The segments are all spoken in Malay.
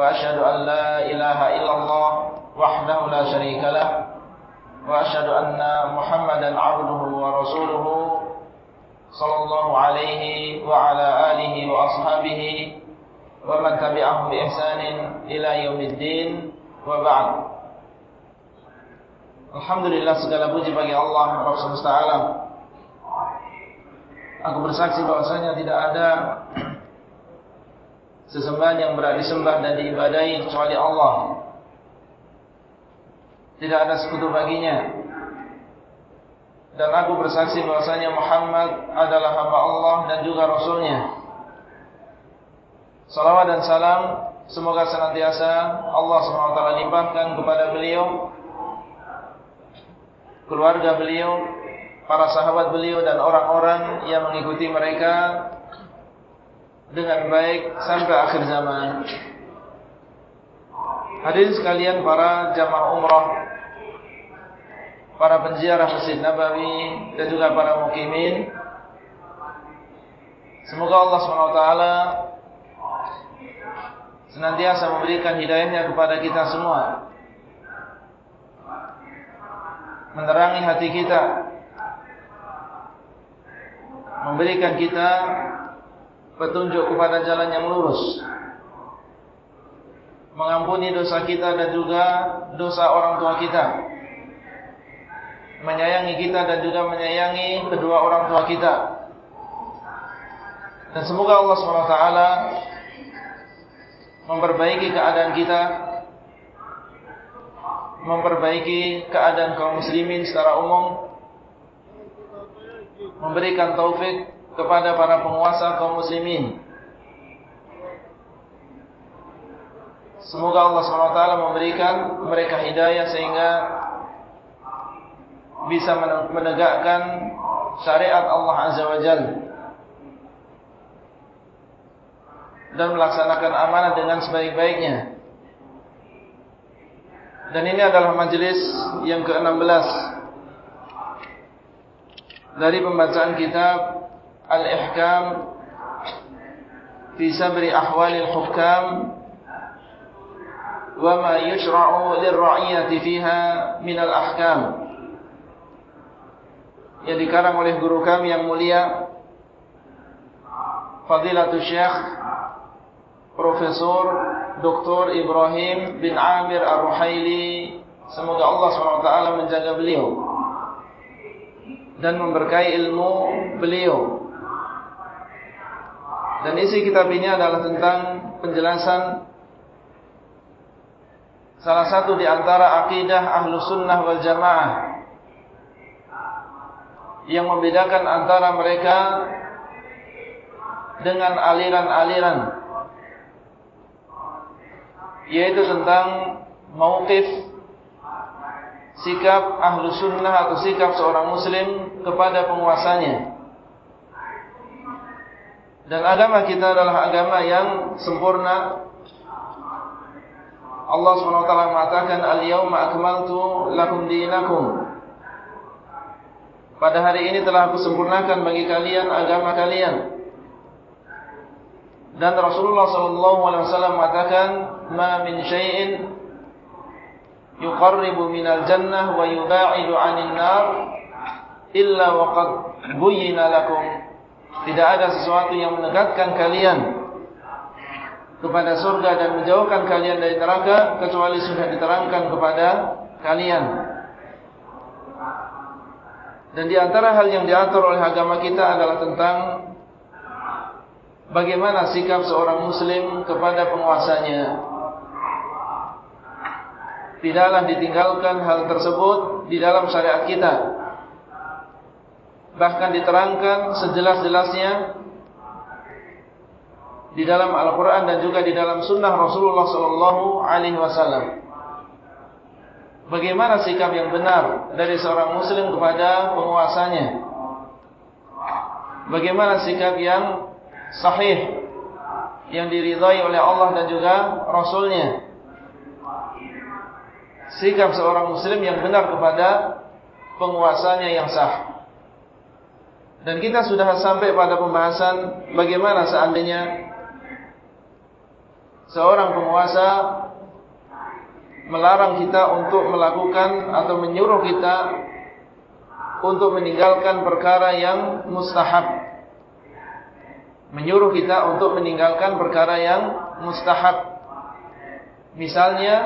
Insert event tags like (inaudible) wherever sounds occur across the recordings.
وأشهد أن لا إله إلا الله وحده لا شريك له وأشهد أن محمدا عبده ورسوله صلى الله عليه وعلى آله وأصحابه ومن تبعهم باحسان إلى يوم الدين وبعد Alhamdulillah segala puji bagi Allah Rabb semesta alam. Aku bersaksi bahwasanya tidak ada sesembahan yang berat disembah dan diibadahi kecuali Allah. Tidak ada sekutu baginya. Dan aku bersaksi bahwasanya Muhammad adalah hamba Allah dan juga Rasulnya. Salawat dan salam semoga senantiasa Allah SWT limpahkan kepada beliau, keluarga beliau, para sahabat beliau dan orang-orang yang mengikuti mereka dengan baik sampai akhir zaman. Hadirin sekalian para jamaah umrah, para penziarah Masjid Nabawi dan juga para mukimin. Semoga Allah SWT senantiasa memberikan hidayahnya kepada kita semua. Menerangi hati kita. Memberikan kita petunjuk kepada jalan yang lurus. Mengampuni dosa kita dan juga dosa orang tua kita. Menyayangi kita dan juga menyayangi kedua orang tua kita. Dan semoga Allah SWT memperbaiki keadaan kita. Memperbaiki keadaan kaum muslimin secara umum. Memberikan taufik kepada para penguasa kaum muslimin. Semoga Allah SWT memberikan mereka hidayah sehingga bisa menegakkan syariat Allah Azza wa Jal dan melaksanakan amanah dengan sebaik-baiknya. Dan ini adalah majlis yang ke-16 dari pembacaan kitab الإحكام في سبر أحوال الحكام وما يشرع للرعية فيها من الأحكام yang dikarang oleh guru kami yang mulia Fadilatul Syekh Profesor Dr. Ibrahim bin Amir Ar-Ruhaili Semoga Allah SWT menjaga beliau Dan memberkai ilmu beliau dan isi kitab ini adalah tentang penjelasan salah satu di antara akidah ahlu sunnah wal jamaah yang membedakan antara mereka dengan aliran-aliran yaitu tentang mauqif sikap ahlu sunnah atau sikap seorang muslim kepada penguasanya dan agama kita adalah agama yang sempurna. Allah SWT mengatakan Al-Yawma akmaltu lakum dinakum. Pada hari ini telah aku sempurnakan bagi kalian agama kalian. Dan Rasulullah SAW mengatakan Ma min syai'in Yuqarribu minal jannah wa yuba'idu anin nar Illa waqad buyina lakum tidak ada sesuatu yang menegakkan kalian kepada surga dan menjauhkan kalian dari neraka kecuali sudah diterangkan kepada kalian. Dan di antara hal yang diatur oleh agama kita adalah tentang bagaimana sikap seorang muslim kepada penguasanya. Tidaklah ditinggalkan hal tersebut di dalam syariat kita bahkan diterangkan sejelas-jelasnya di dalam Al-Quran dan juga di dalam Sunnah Rasulullah Sallallahu Alaihi Wasallam. bagaimana sikap yang benar dari seorang muslim kepada penguasanya? Bagaimana sikap yang sahih yang diridhai oleh Allah dan juga Rasulnya? Sikap seorang muslim yang benar kepada penguasanya yang sah dan kita sudah sampai pada pembahasan bagaimana seandainya seorang penguasa melarang kita untuk melakukan atau menyuruh kita untuk meninggalkan perkara yang mustahab. Menyuruh kita untuk meninggalkan perkara yang mustahab. Misalnya,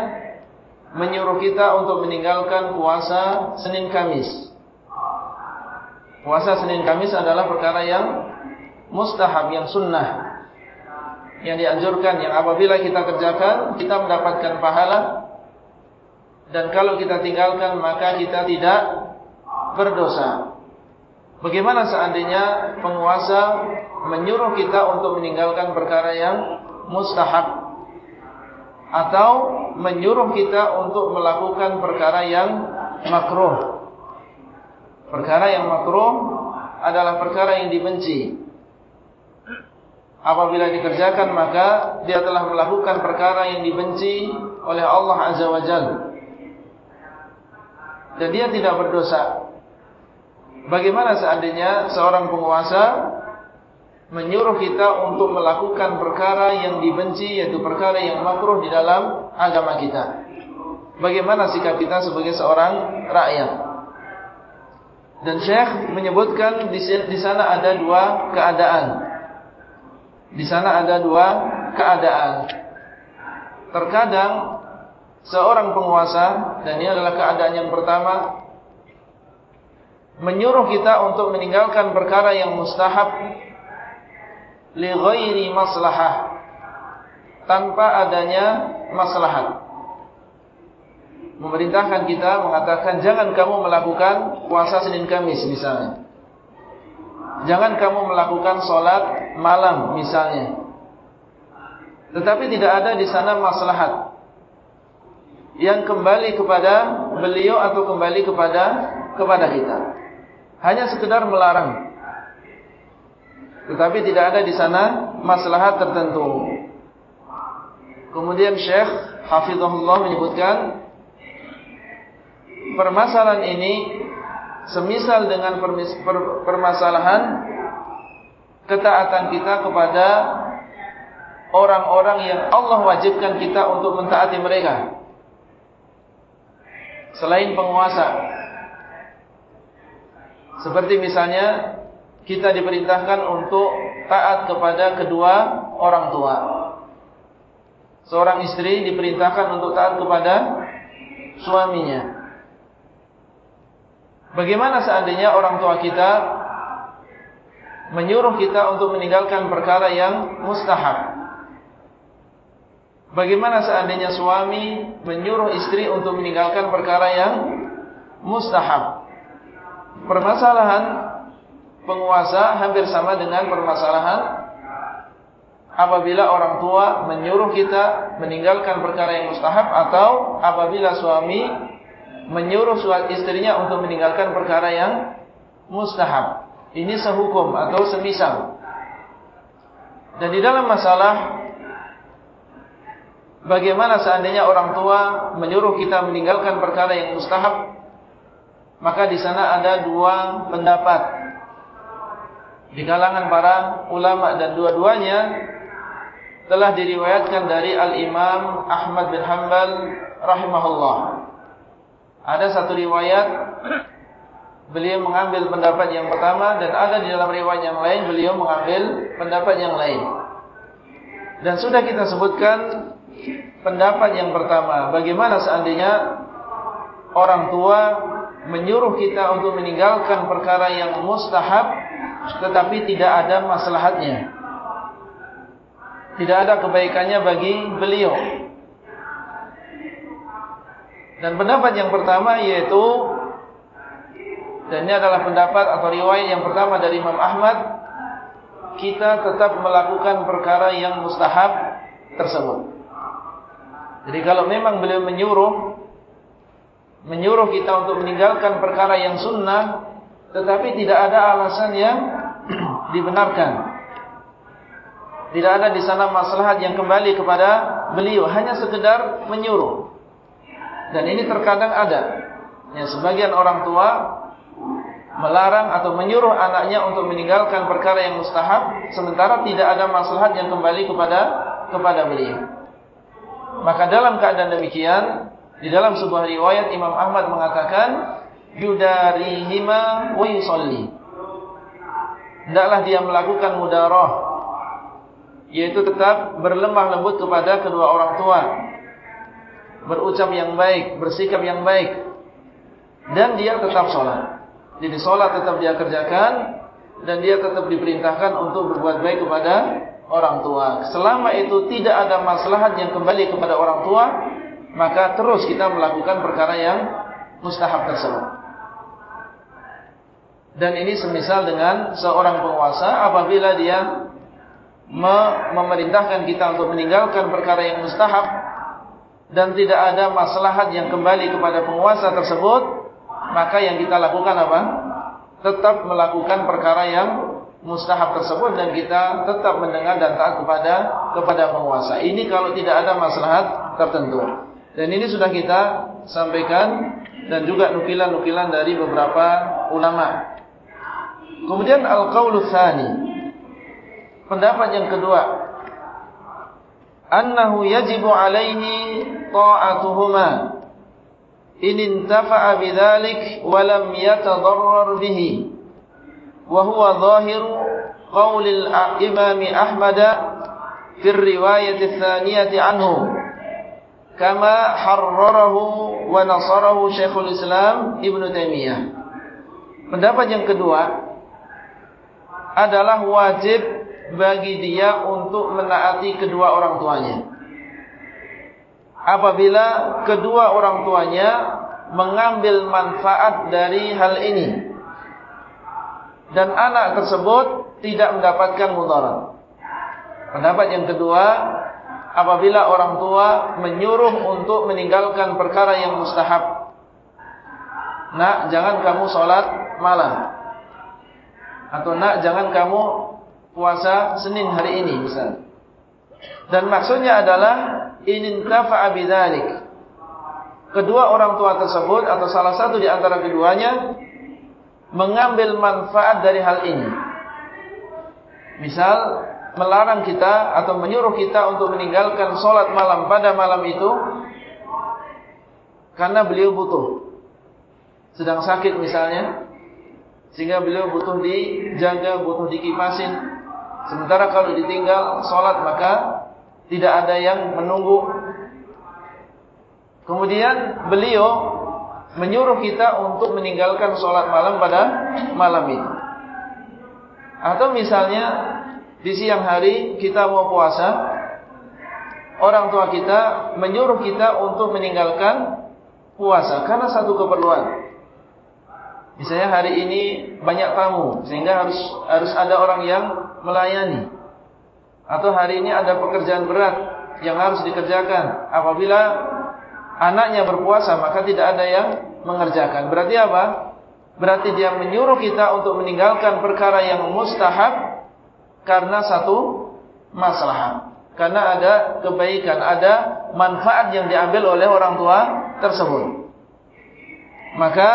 menyuruh kita untuk meninggalkan puasa Senin Kamis. Puasa Senin Kamis adalah perkara yang mustahab, yang sunnah. Yang dianjurkan, yang apabila kita kerjakan, kita mendapatkan pahala. Dan kalau kita tinggalkan, maka kita tidak berdosa. Bagaimana seandainya penguasa menyuruh kita untuk meninggalkan perkara yang mustahab. Atau menyuruh kita untuk melakukan perkara yang makruh. Perkara yang makruh adalah perkara yang dibenci. Apabila dikerjakan maka dia telah melakukan perkara yang dibenci oleh Allah Azza wa Jal. Dan dia tidak berdosa. Bagaimana seandainya seorang penguasa menyuruh kita untuk melakukan perkara yang dibenci yaitu perkara yang makruh di dalam agama kita. Bagaimana sikap kita sebagai seorang rakyat? Dan Syekh menyebutkan di sana ada dua keadaan. Di sana ada dua keadaan. Terkadang seorang penguasa dan ini adalah keadaan yang pertama menyuruh kita untuk meninggalkan perkara yang mustahab li ghairi maslahah tanpa adanya maslahat. Memerintahkan kita mengatakan jangan kamu melakukan puasa Senin Kamis misalnya. Jangan kamu melakukan solat malam misalnya. Tetapi tidak ada di sana maslahat. Yang kembali kepada beliau atau kembali kepada kepada kita. Hanya sekedar melarang. Tetapi tidak ada di sana maslahat tertentu. Kemudian Syekh Hafizahullah menyebutkan permasalahan ini semisal dengan permasalahan ketaatan kita kepada orang-orang yang Allah wajibkan kita untuk mentaati mereka. Selain penguasa. Seperti misalnya kita diperintahkan untuk taat kepada kedua orang tua. Seorang istri diperintahkan untuk taat kepada suaminya Bagaimana seandainya orang tua kita menyuruh kita untuk meninggalkan perkara yang mustahab? Bagaimana seandainya suami menyuruh istri untuk meninggalkan perkara yang mustahab? Permasalahan penguasa hampir sama dengan permasalahan apabila orang tua menyuruh kita meninggalkan perkara yang mustahab atau apabila suami menyuruh istrinya untuk meninggalkan perkara yang mustahab. Ini sehukum atau semisal. Dan di dalam masalah bagaimana seandainya orang tua menyuruh kita meninggalkan perkara yang mustahab, maka di sana ada dua pendapat di kalangan para ulama dan dua-duanya telah diriwayatkan dari Al-Imam Ahmad bin Hanbal rahimahullah. Ada satu riwayat beliau mengambil pendapat yang pertama dan ada di dalam riwayat yang lain beliau mengambil pendapat yang lain. Dan sudah kita sebutkan pendapat yang pertama, bagaimana seandainya orang tua menyuruh kita untuk meninggalkan perkara yang mustahab tetapi tidak ada maslahatnya. Tidak ada kebaikannya bagi beliau. Dan pendapat yang pertama yaitu dan ini adalah pendapat atau riwayat yang pertama dari Imam Ahmad kita tetap melakukan perkara yang mustahab tersebut. Jadi kalau memang beliau menyuruh menyuruh kita untuk meninggalkan perkara yang sunnah, tetapi tidak ada alasan yang (clears throat) dibenarkan. Tidak ada di sana maslahat yang kembali kepada beliau, hanya sekedar menyuruh. Dan ini terkadang ada. Ya, sebagian orang tua melarang atau menyuruh anaknya untuk meninggalkan perkara yang mustahab, sementara tidak ada maslahat yang kembali kepada kepada beliau. Maka dalam keadaan demikian, di dalam sebuah riwayat Imam Ahmad mengatakan, yudarihima wa yusalli. Hendaklah dia melakukan mudarah yaitu tetap berlemah lembut kepada kedua orang tua berucap yang baik, bersikap yang baik. Dan dia tetap sholat. Jadi sholat tetap dia kerjakan dan dia tetap diperintahkan untuk berbuat baik kepada orang tua. Selama itu tidak ada maslahat yang kembali kepada orang tua maka terus kita melakukan perkara yang mustahab tersebut. Dan ini semisal dengan seorang penguasa apabila dia memerintahkan kita untuk meninggalkan perkara yang mustahab dan tidak ada maslahat yang kembali kepada penguasa tersebut maka yang kita lakukan apa? tetap melakukan perkara yang mustahab tersebut dan kita tetap mendengar dan taat kepada kepada penguasa. Ini kalau tidak ada maslahat tertentu. Dan ini sudah kita sampaikan dan juga nukilan-nukilan dari beberapa ulama. Kemudian al-qawlu thani. Pendapat yang kedua, annahu yajibu alaihi ta'atuhuma in intafa'a bidzalik wa lam yatadarrar bihi. Wa huwa dhahiru qaul al-Imam Ahmad fi ar-riwayah ats-thaniyah anhu kama harrarahu wa nasarahu Syekhul Islam Ibn Taimiyah. Pendapat yang kedua adalah wajib bagi dia untuk menaati kedua orang tuanya. Apabila kedua orang tuanya mengambil manfaat dari hal ini dan anak tersebut tidak mendapatkan mudarat. Pendapat yang kedua, apabila orang tua menyuruh untuk meninggalkan perkara yang mustahab. Nak, jangan kamu sholat malam. Atau nak, jangan kamu puasa Senin hari ini misal. Dan maksudnya adalah inin tafa'a bidzalik. Kedua orang tua tersebut atau salah satu di antara keduanya mengambil manfaat dari hal ini. Misal melarang kita atau menyuruh kita untuk meninggalkan solat malam pada malam itu karena beliau butuh. Sedang sakit misalnya sehingga beliau butuh dijaga, butuh dikipasin Sementara kalau ditinggal sholat maka tidak ada yang menunggu. Kemudian beliau menyuruh kita untuk meninggalkan sholat malam pada malam itu. Atau misalnya di siang hari kita mau puasa, orang tua kita menyuruh kita untuk meninggalkan puasa karena satu keperluan. Misalnya hari ini banyak tamu sehingga harus harus ada orang yang melayani. Atau hari ini ada pekerjaan berat yang harus dikerjakan. Apabila anaknya berpuasa maka tidak ada yang mengerjakan. Berarti apa? Berarti dia menyuruh kita untuk meninggalkan perkara yang mustahab karena satu masalah. Karena ada kebaikan, ada manfaat yang diambil oleh orang tua tersebut. Maka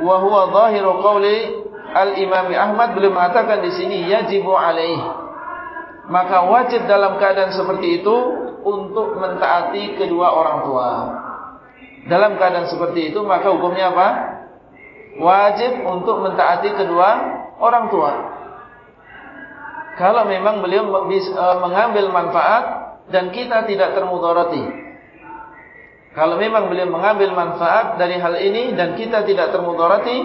wa huwa zahiru qawli al-Imam Ahmad beliau mengatakan di sini yajibu alaih. Maka wajib dalam keadaan seperti itu untuk mentaati kedua orang tua. Dalam keadaan seperti itu maka hukumnya apa? Wajib untuk mentaati kedua orang tua. Kalau memang beliau eh, mengambil manfaat dan kita tidak termudarati kalau memang beliau mengambil manfaat dari hal ini dan kita tidak termudarati,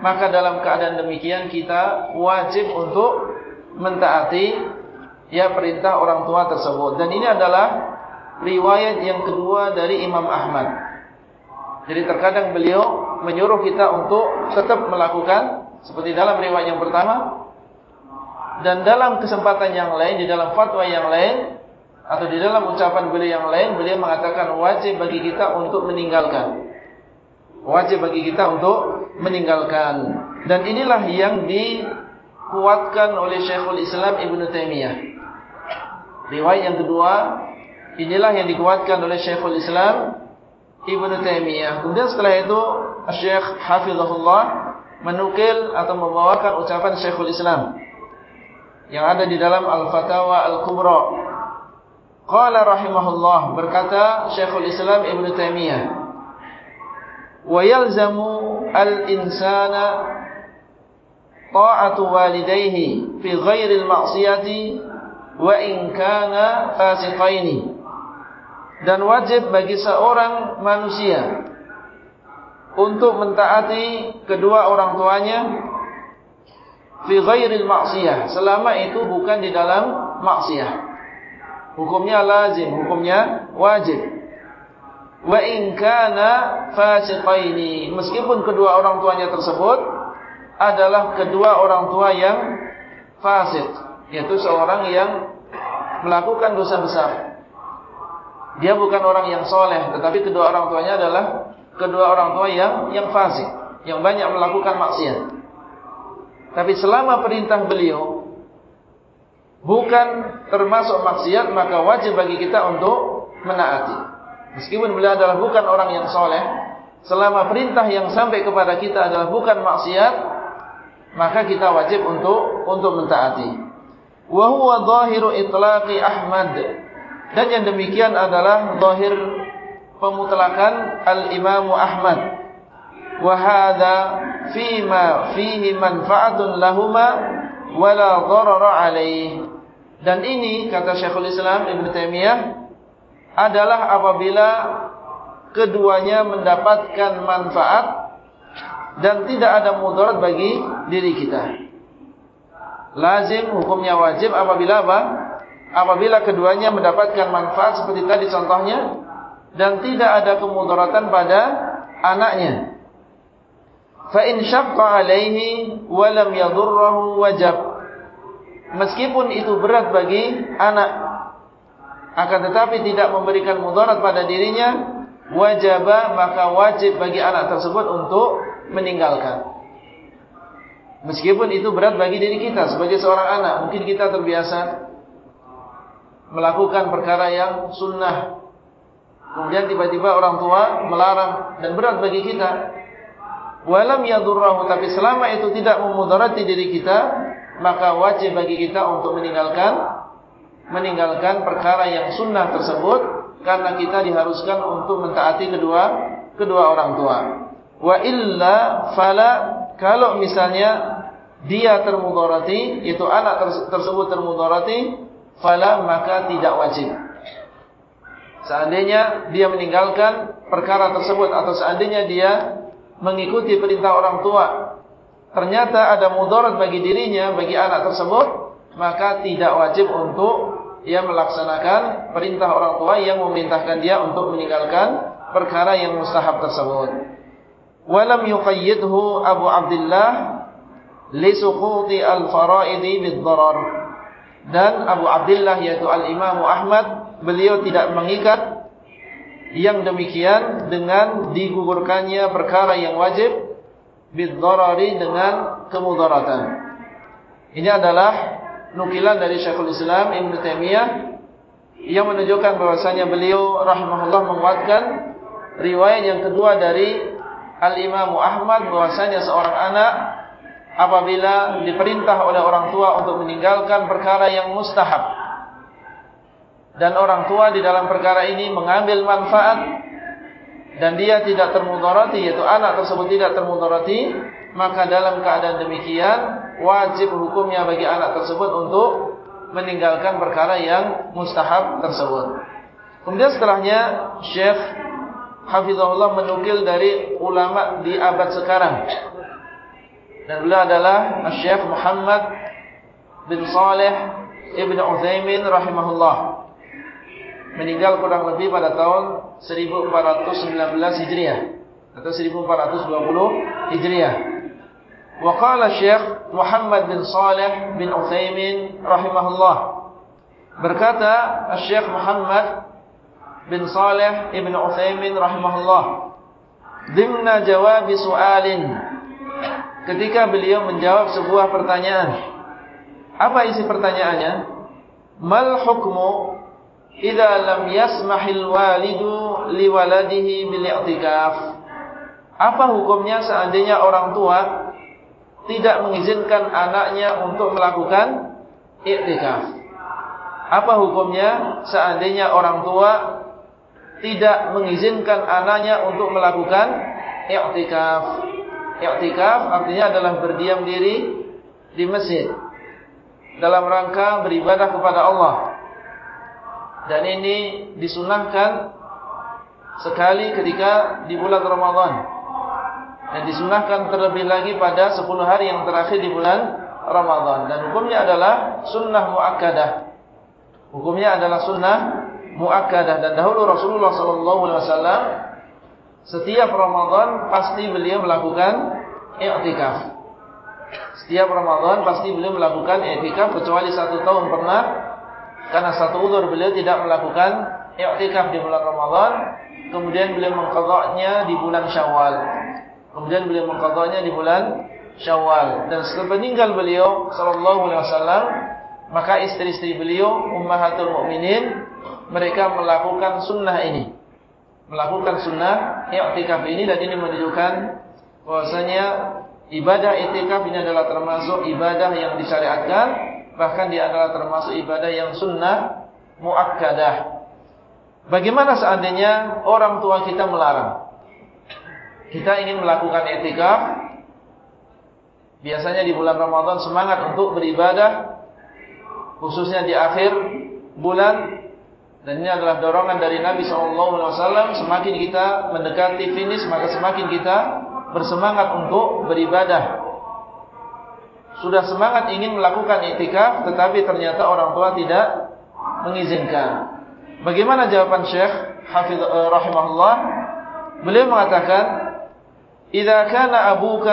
maka dalam keadaan demikian kita wajib untuk mentaati ya perintah orang tua tersebut. Dan ini adalah riwayat yang kedua dari Imam Ahmad. Jadi terkadang beliau menyuruh kita untuk tetap melakukan seperti dalam riwayat yang pertama dan dalam kesempatan yang lain di dalam fatwa yang lain atau di dalam ucapan beliau yang lain beliau mengatakan wajib bagi kita untuk meninggalkan Wajib bagi kita untuk meninggalkan. Dan inilah yang dikuatkan oleh Syekhul Islam Ibn Taymiyah. Riwayat yang kedua, inilah yang dikuatkan oleh Syekhul Islam Ibn Taymiyah. Kemudian setelah itu, Syekh Hafizahullah menukil atau membawakan ucapan Syekhul Islam yang ada di dalam Al-Fatawa Al-Kubra. Qala rahimahullah berkata Syekhul Islam Ibn Taymiyah al-insana ta'atu walidayhi fi ghairi al-ma'siyati wa in kana fasiqaini dan wajib bagi seorang manusia untuk mentaati kedua orang tuanya fi ghairi al-ma'siyah. Selama itu bukan di dalam maksiat. Hukumnya lazim hukumnya wajib wa in kana fasiqaini. Meskipun kedua orang tuanya tersebut adalah kedua orang tua yang fasik yaitu seorang yang melakukan dosa besar. Dia bukan orang yang soleh tetapi kedua orang tuanya adalah kedua orang tua yang yang fasik yang banyak melakukan maksiat. Tapi selama perintah beliau bukan termasuk maksiat maka wajib bagi kita untuk menaati Meskipun beliau adalah bukan orang yang soleh, selama perintah yang sampai kepada kita adalah bukan maksiat, maka kita wajib untuk untuk mentaati. Wahwa zahiru itlaqi Ahmad dan yang demikian adalah zahir pemutlakan al Imam Ahmad. Wahada fima fihi manfaatun lahuma wala darara alaih. Dan ini kata Syekhul Islam Ibn Taimiyah adalah apabila keduanya mendapatkan manfaat dan tidak ada mudarat bagi diri kita. Lazim hukumnya wajib apabila apa? Apabila keduanya mendapatkan manfaat seperti tadi contohnya dan tidak ada kemudaratan pada anaknya. Fa in syaqqa alaihi wa lam yadurruhu wajib. Meskipun itu berat bagi anak akan tetapi tidak memberikan mudarat pada dirinya wajib maka wajib bagi anak tersebut untuk meninggalkan. Meskipun itu berat bagi diri kita sebagai seorang anak mungkin kita terbiasa melakukan perkara yang sunnah. Kemudian tiba-tiba orang tua melarang dan berat bagi kita. Walam yadurrahu tapi selama itu tidak memudarati diri kita maka wajib bagi kita untuk meninggalkan meninggalkan perkara yang sunnah tersebut karena kita diharuskan untuk mentaati kedua kedua orang tua. Wa illa fala kalau misalnya dia termudarati itu anak tersebut termudarati fala maka tidak wajib. Seandainya dia meninggalkan perkara tersebut atau seandainya dia mengikuti perintah orang tua ternyata ada mudarat bagi dirinya bagi anak tersebut maka tidak wajib untuk ia melaksanakan perintah orang tua yang memerintahkan dia untuk meninggalkan perkara yang mustahab tersebut. Walam yuqayyidhu Abu Abdullah li suquti al-fara'idi bid-darar. Dan Abu Abdullah yaitu Al-Imam Ahmad beliau tidak mengikat yang demikian dengan digugurkannya perkara yang wajib bid-darari dengan kemudaratan. Ini adalah nukilan dari Syekhul Islam Ibn Taimiyah yang menunjukkan bahwasanya beliau rahimahullah menguatkan riwayat yang kedua dari Al-Imam Ahmad bahwasanya seorang anak apabila diperintah oleh orang tua untuk meninggalkan perkara yang mustahab. Dan orang tua di dalam perkara ini mengambil manfaat dan dia tidak termudarati yaitu anak tersebut tidak termudarati maka dalam keadaan demikian wajib hukumnya bagi anak tersebut untuk meninggalkan perkara yang mustahab tersebut. Kemudian setelahnya Syekh Hafizahullah menukil dari ulama di abad sekarang. Dan beliau adalah Syekh Muhammad bin Saleh Ibn Uthaymin rahimahullah. Meninggal kurang lebih pada tahun 1419 Hijriah atau 1420 Hijriah. Waqala Syekh Muhammad bin Saleh bin Uthaymin rahimahullah. Berkata Syekh Muhammad bin Saleh ibn Uthaymin rahimahullah. Dimna jawab su'alin. Ketika beliau menjawab sebuah pertanyaan. Apa isi pertanyaannya? Mal hukmu idha lam yasmahil walidu liwaladihi bil-i'tikaf. Apa hukumnya seandainya orang tua tidak mengizinkan anaknya untuk melakukan i'tikaf apa hukumnya seandainya orang tua tidak mengizinkan anaknya untuk melakukan i'tikaf i'tikaf artinya adalah berdiam diri di masjid dalam rangka beribadah kepada Allah. Dan ini disunahkan sekali ketika di bulan Ramadan. Dan disunahkan terlebih lagi pada 10 hari yang terakhir di bulan Ramadan. Dan hukumnya adalah sunnah mu'akkadah. Hukumnya adalah sunnah mu'akkadah. Dan dahulu Rasulullah SAW setiap Ramadan pasti beliau melakukan i'tikaf. Setiap Ramadan pasti beliau melakukan i'tikaf kecuali satu tahun pernah karena satu uzur beliau tidak melakukan i'tikaf di bulan Ramadan, kemudian beliau mengqadha'nya di bulan Syawal. Kemudian beliau mengqadha'nya di bulan Syawal dan setelah meninggal beliau sallallahu alaihi wasallam maka istri-istri beliau ummahatul mukminin mereka melakukan sunnah ini. Melakukan sunnah i'tikaf ini dan ini menunjukkan bahwasanya Ibadah itikaf ini adalah termasuk ibadah yang disyariatkan Bahkan dia adalah termasuk ibadah yang sunnah muakkadah. Bagaimana seandainya orang tua kita melarang Kita ingin melakukan itikaf Biasanya di bulan Ramadan semangat untuk beribadah Khususnya di akhir bulan Dan ini adalah dorongan dari Nabi SAW Semakin kita mendekati finish Maka semakin kita bersemangat untuk beribadah. Sudah semangat ingin melakukan itikaf tetapi ternyata orang tua tidak mengizinkan. Bagaimana jawaban Syekh Hafiz uh, rahimahullah? Beliau mengatakan, إذا كان أبوك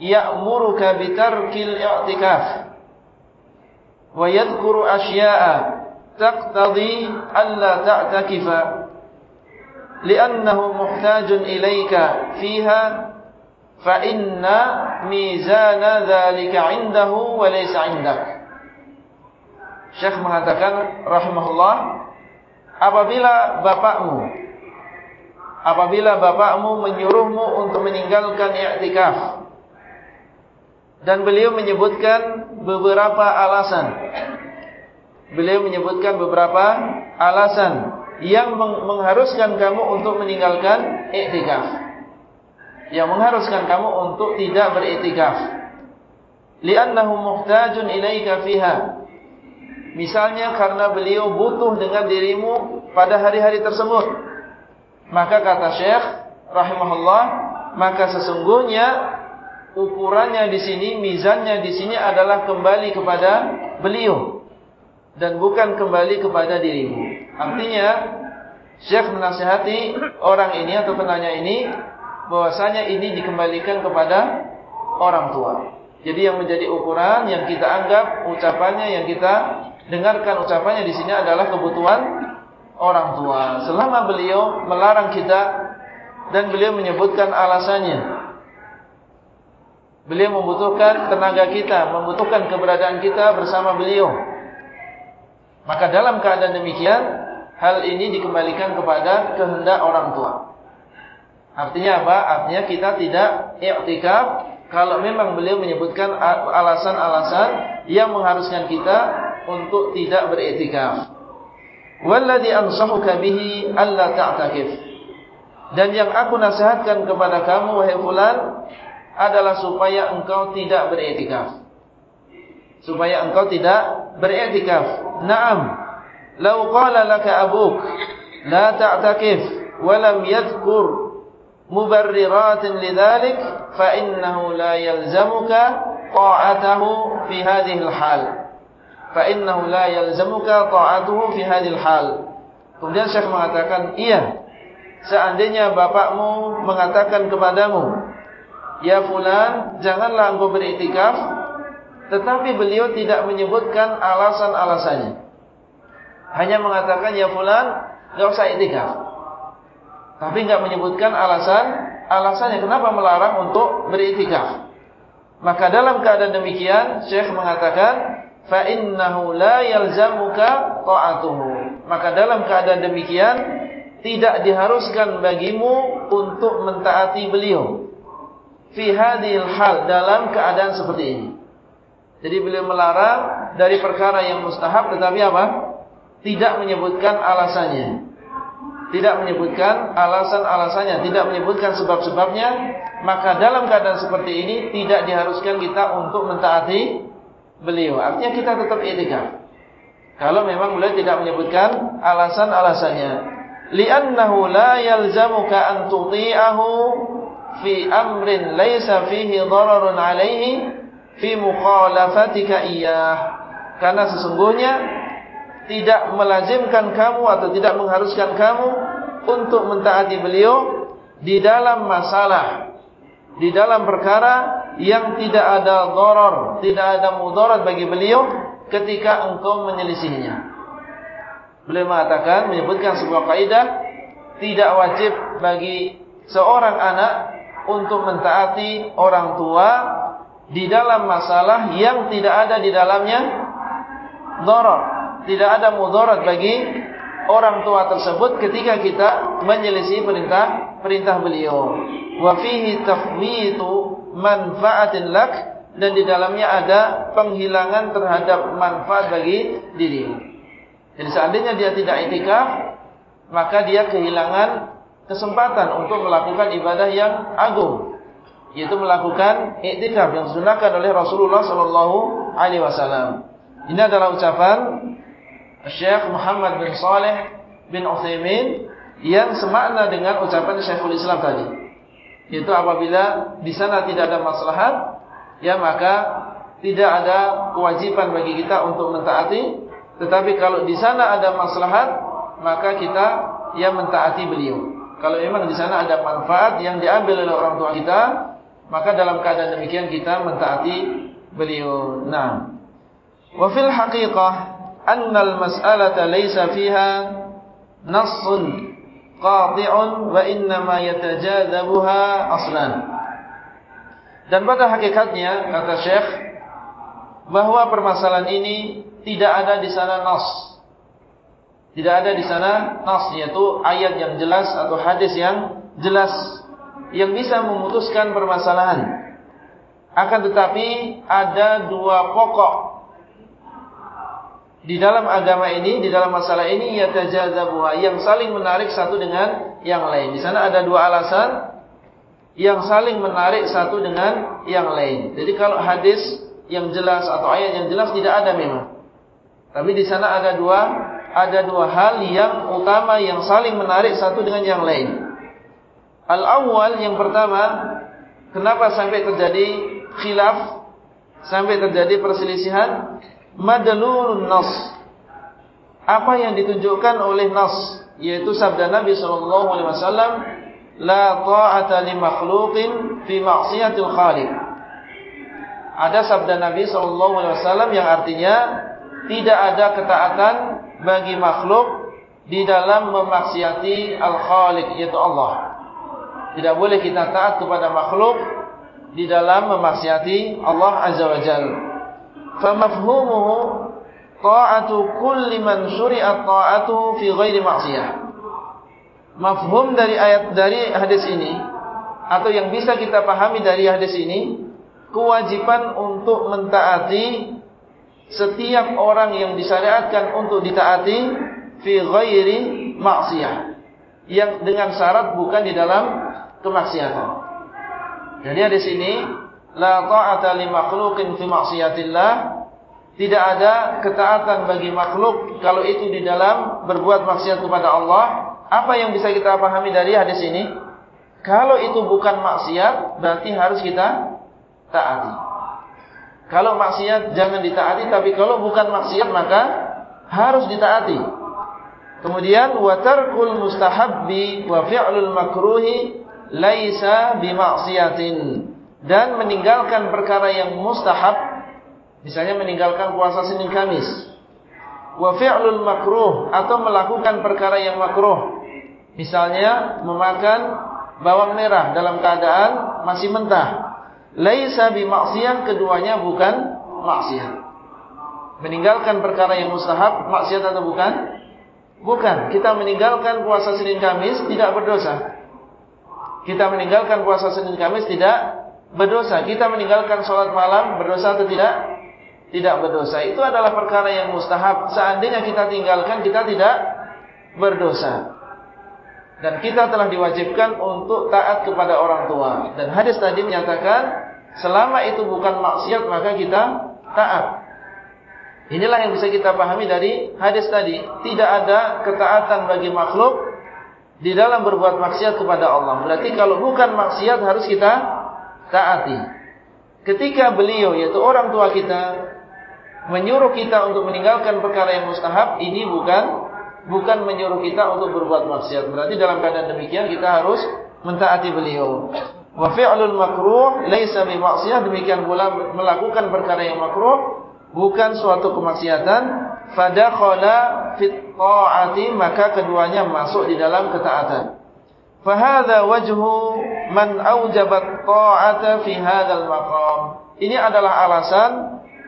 يأمرك بترك الاعتكاف ويذكر أشياء تقتضي ألا تعتكف لأنه محتاج إليك فيها فإن ميزان ذلك عنده وليس عندك. Syekh mengatakan rahimahullah apabila bapakmu apabila bapakmu menyuruhmu untuk meninggalkan i'tikaf dan beliau menyebutkan beberapa alasan beliau menyebutkan beberapa alasan yang mengharuskan kamu untuk meninggalkan iktikaf. Yang mengharuskan kamu untuk tidak beriktikaf. Li'annahu muhtajun ilaika fiha. Misalnya karena beliau butuh dengan dirimu pada hari-hari tersebut. Maka kata Syekh rahimahullah, maka sesungguhnya ukurannya di sini, mizannya di sini adalah kembali kepada beliau dan bukan kembali kepada dirimu. Artinya, Syekh menasihati orang ini atau penanya ini bahwasanya ini dikembalikan kepada orang tua. Jadi yang menjadi ukuran yang kita anggap ucapannya yang kita dengarkan ucapannya di sini adalah kebutuhan orang tua. Selama beliau melarang kita dan beliau menyebutkan alasannya. Beliau membutuhkan tenaga kita, membutuhkan keberadaan kita bersama beliau. Maka dalam keadaan demikian, hal ini dikembalikan kepada kehendak orang tua. Artinya apa? Artinya kita tidak i'tikaf kalau memang beliau menyebutkan alasan-alasan yang mengharuskan kita untuk tidak beriktikaf. Walladhi ansahuka bihi alla ta'takif. Dan yang aku nasihatkan kepada kamu wahai fulan adalah supaya engkau tidak beriktikaf supaya engkau tidak beriktikaf. Naam. Lau qala laka abuk la ta'takif wa lam yadhkur mubarriratin lidzalik fa innahu la yalzamuka ta'atuhu fi hadhihi al-hal. Fa innahu la yalzamuka ta'atuhu fi hadhihi al-hal. Kemudian Syekh mengatakan, "Iya. Seandainya bapakmu mengatakan kepadamu, ya fulan, janganlah engkau beriktikaf tetapi beliau tidak menyebutkan alasan-alasannya. Hanya mengatakan ya fulan, enggak usah itikaf. Tapi enggak menyebutkan alasan alasannya kenapa melarang untuk beriktikaf. Maka dalam keadaan demikian Syekh mengatakan fa innahu la yalzamuka ta'atuhu. Maka dalam keadaan demikian tidak diharuskan bagimu untuk mentaati beliau fi hadhil hal dalam keadaan seperti ini. Jadi beliau melarang dari perkara yang mustahab tetapi apa? Tidak menyebutkan alasannya. Tidak menyebutkan alasan-alasannya, tidak menyebutkan sebab-sebabnya, maka dalam keadaan seperti ini tidak diharuskan kita untuk mentaati beliau. Artinya kita tetap etika. Kalau memang beliau tidak menyebutkan alasan-alasannya. Li'annahu la yalzamuka an tuti'ahu fi amrin laysa fihi dararun alaihi fi mukhalafatika iyyah. Karena sesungguhnya tidak melazimkan kamu atau tidak mengharuskan kamu untuk mentaati beliau di dalam masalah di dalam perkara yang tidak ada darar, tidak ada mudarat bagi beliau ketika engkau menyelisihinya. Beliau mengatakan menyebutkan sebuah kaidah tidak wajib bagi seorang anak untuk mentaati orang tua di dalam masalah yang tidak ada di dalamnya darar tidak ada mudarat bagi orang tua tersebut ketika kita menyelisih perintah perintah beliau. Wa fihi tafwitu manfaatin lak dan di dalamnya ada penghilangan terhadap manfaat bagi diri. Jadi seandainya dia tidak itikaf, maka dia kehilangan kesempatan untuk melakukan ibadah yang agung, yaitu melakukan iktikaf yang disunahkan oleh Rasulullah sallallahu alaihi wasallam. Ini adalah ucapan Syekh Muhammad bin Saleh bin Uthaymin yang semakna dengan ucapan Syekhul Islam tadi. Itu apabila di sana tidak ada maslahat, ya maka tidak ada kewajiban bagi kita untuk mentaati. Tetapi kalau di sana ada maslahat, maka kita ya mentaati beliau. Kalau memang di sana ada manfaat yang diambil oleh orang tua kita, maka dalam keadaan demikian kita mentaati beliau. Nah, wa fil haqiqah annal mas'alata laysa fiha nassun qati'un wa innama yatajadzabuha aslan. Dan pada hakikatnya kata syekh bahwa permasalahan ini tidak ada di sana nas. Tidak ada di sana nas yaitu ayat yang jelas atau hadis yang jelas yang bisa memutuskan permasalahan. Akan tetapi ada dua pokok di dalam agama ini, di dalam masalah ini yatajazabuha yang saling menarik satu dengan yang lain. Di sana ada dua alasan yang saling menarik satu dengan yang lain. Jadi kalau hadis yang jelas atau ayat yang jelas tidak ada memang. Tapi di sana ada dua ada dua hal yang utama yang saling menarik satu dengan yang lain. Al-awwal yang pertama, kenapa sampai terjadi khilaf, sampai terjadi perselisihan? Madlulun nas. Apa yang ditunjukkan oleh nas yaitu sabda Nabi sallallahu alaihi wasallam la ta'ata li makhluqin fi ma'siyatil khaliq. Ada sabda Nabi sallallahu alaihi wasallam yang artinya tidak ada ketaatan bagi makhluk di dalam memaksiati al-khaliq yaitu Allah. Tidak boleh kita taat kepada makhluk di dalam memaksiati Allah azza wajalla famafhumuhu ta'atu kulli man syuri'at ta'atuhu fi ghairi ma'siyah. Mafhum dari ayat dari hadis ini atau yang bisa kita pahami dari hadis ini kewajiban untuk mentaati setiap orang yang disyariatkan untuk ditaati fi ghairi ma'siyah yang dengan syarat bukan di dalam kemaksiatan. Jadi hadis ini la ta'ata li makhluqin fi ma'siyatillah. Tidak ada ketaatan bagi makhluk kalau itu di dalam berbuat maksiat kepada Allah. Apa yang bisa kita pahami dari hadis ini? Kalau itu bukan maksiat berarti harus kita taati. Kalau maksiat jangan ditaati tapi kalau bukan maksiat maka harus ditaati. Kemudian wa tarkul mustahabbi wa fi'lul makruhi laisa bi maksiatin dan meninggalkan perkara yang mustahab misalnya meninggalkan puasa Senin Kamis wa fi'lul makruh atau melakukan perkara yang makruh misalnya memakan bawang merah dalam keadaan masih mentah. Laisa bi maksiyah keduanya bukan maksiat. Meninggalkan perkara yang mustahab maksiat atau bukan? Bukan. Kita meninggalkan puasa Senin Kamis tidak berdosa. Kita meninggalkan puasa Senin Kamis tidak berdosa. Kita meninggalkan sholat malam berdosa atau tidak? Tidak berdosa. Itu adalah perkara yang mustahab. Seandainya kita tinggalkan kita tidak berdosa. Dan kita telah diwajibkan untuk taat kepada orang tua. Dan hadis tadi menyatakan, selama itu bukan maksiat maka kita taat. Inilah yang bisa kita pahami dari hadis tadi. Tidak ada ketaatan bagi makhluk di dalam berbuat maksiat kepada Allah. Berarti kalau bukan maksiat harus kita taati. Ketika beliau, yaitu orang tua kita, menyuruh kita untuk meninggalkan perkara yang mustahab, ini bukan bukan menyuruh kita untuk berbuat maksiat. Berarti dalam keadaan demikian kita harus mentaati beliau. Wa fi'lul makruh laisa bi maksiyah demikian pula melakukan perkara yang makruh bukan suatu kemaksiatan fadakhala fit ta'ati maka keduanya masuk di dalam ketaatan. Fa hadha wajhu man aujabat ta'ata fi hadzal maqam. Ini adalah alasan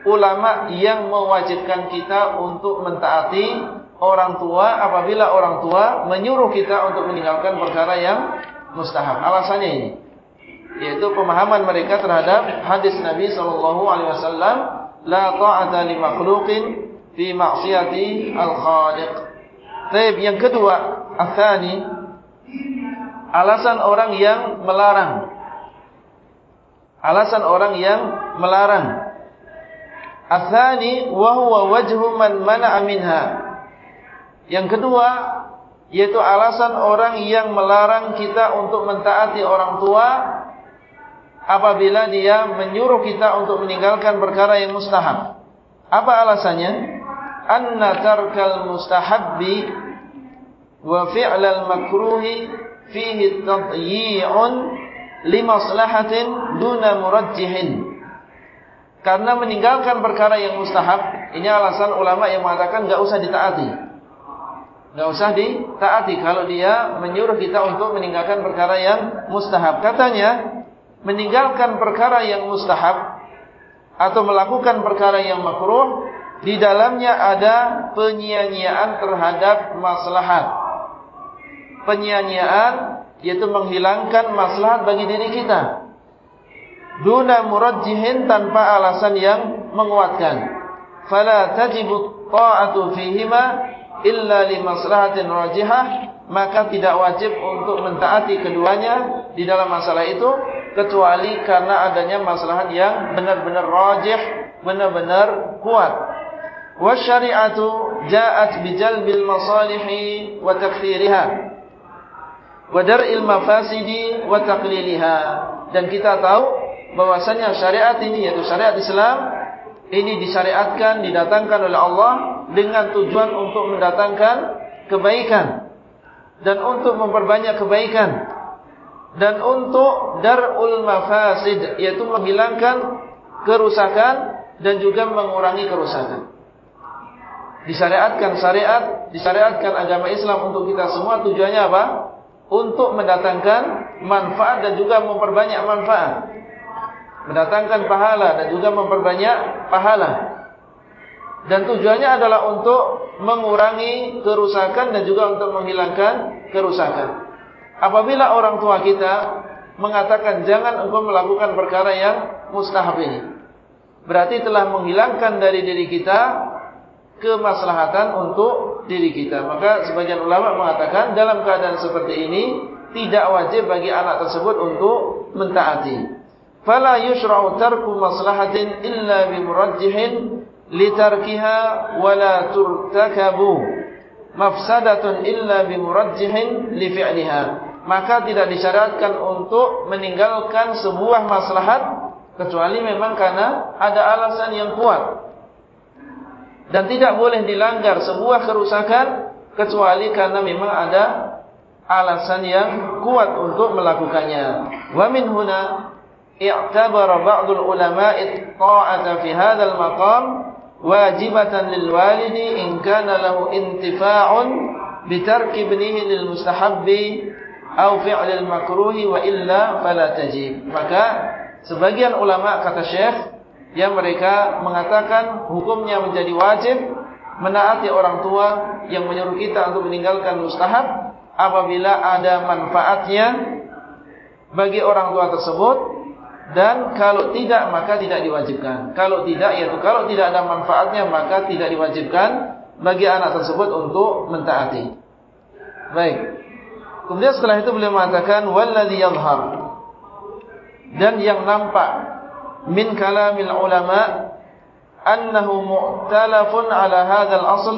ulama yang mewajibkan kita untuk mentaati orang tua apabila orang tua menyuruh kita untuk meninggalkan perkara yang mustahab. Alasannya ini yaitu pemahaman mereka terhadap hadis Nabi wasallam la ta'ata li makhluqin fi ma'siyati al-khaliq. Baik, yang kedua, atsani alasan orang yang melarang. Alasan orang yang melarang. Atsani wa huwa wajhu man mana'a minha. Yang kedua, yaitu alasan orang yang melarang kita untuk mentaati orang tua apabila dia menyuruh kita untuk meninggalkan perkara yang mustahab. Apa alasannya? Anna tarkal mustahabbi wa fi'lal makruhi fihi tadyi'un limaslahatin duna murajjihin. Karena meninggalkan perkara yang mustahab, ini alasan ulama yang mengatakan enggak usah ditaati. Tidak usah ditaati kalau dia menyuruh kita untuk meninggalkan perkara yang mustahab. Katanya, meninggalkan perkara yang mustahab atau melakukan perkara yang makruh, di dalamnya ada penyia-nyiaan terhadap maslahat. Penyia-nyiaan yaitu menghilangkan maslahat bagi diri kita. Duna murajjihin tanpa alasan yang menguatkan. Fala tajibu ta'atu fihima illa li maslahatin rajihah maka tidak wajib untuk mentaati keduanya di dalam masalah itu kecuali karena adanya masalah yang benar-benar rajih benar-benar kuat wasyari'atu ja'at bijalbil masalihi wa takfiriha wa dar'il mafasidi wa taqliliha dan kita tahu bahwasanya syariat ini yaitu syariat Islam ini disyariatkan, didatangkan oleh Allah dengan tujuan untuk mendatangkan kebaikan dan untuk memperbanyak kebaikan dan untuk darul mafasid yaitu menghilangkan kerusakan dan juga mengurangi kerusakan. Disyariatkan syariat, disyariatkan agama Islam untuk kita semua tujuannya apa? Untuk mendatangkan manfaat dan juga memperbanyak manfaat mendatangkan pahala dan juga memperbanyak pahala. Dan tujuannya adalah untuk mengurangi kerusakan dan juga untuk menghilangkan kerusakan. Apabila orang tua kita mengatakan jangan engkau melakukan perkara yang mustahab ini. Berarti telah menghilangkan dari diri kita kemaslahatan untuk diri kita. Maka sebagian ulama mengatakan dalam keadaan seperti ini tidak wajib bagi anak tersebut untuk mentaati. Fala yushra'u tarku maslahatin illa bi murajjihin li tarkiha wa la turtakabu mafsadatun illa bi murajjihin li fi'liha maka tidak disyariatkan untuk meninggalkan sebuah maslahat kecuali memang karena ada alasan yang kuat dan tidak boleh dilanggar sebuah kerusakan kecuali karena memang ada alasan yang kuat untuk melakukannya. Wa min huna i'tabara ba'dul ulama itta'ata fi hadzal maqam wajibatan lil walidi in kana lahu intifa'un bi tarki ibnihi lil mustahabbi aw fi'lil makruhi wa illa fala tajib. Maka sebagian ulama kata Syekh yang mereka mengatakan hukumnya menjadi wajib menaati orang tua yang menyuruh kita untuk meninggalkan mustahab apabila ada manfaatnya bagi orang tua tersebut dan kalau tidak maka tidak diwajibkan. Kalau tidak yaitu kalau tidak ada manfaatnya maka tidak diwajibkan bagi anak tersebut untuk mentaati. Baik. Kemudian setelah itu beliau mengatakan walladhi yadhhar dan yang nampak min kalamil ulama annahu mu'talafun ala hadha al-asl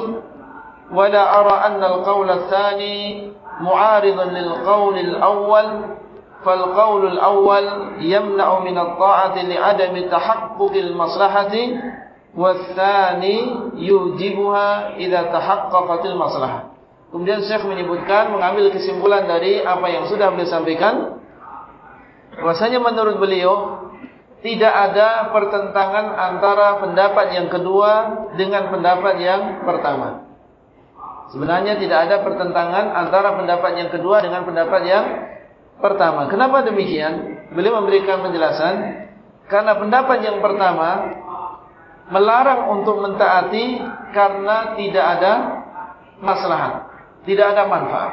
wa la ara anna al-qawl ath-thani mu'aridan lil qawl al-awwal fal qawl al-awwal yamna'u min at-ta'ati li'adami tahaqquq al-maslahati wath-thani yujibuha idza tahaqqaqat al-maslahah Kemudian Syekh menyebutkan mengambil kesimpulan dari apa yang sudah beliau sampaikan. Bahasanya menurut beliau tidak ada pertentangan antara pendapat yang kedua dengan pendapat yang pertama. Sebenarnya tidak ada pertentangan antara pendapat yang kedua dengan pendapat yang pertama. Kenapa demikian? Beliau memberikan penjelasan karena pendapat yang pertama melarang untuk mentaati karena tidak ada maslahat tidak ada manfaat.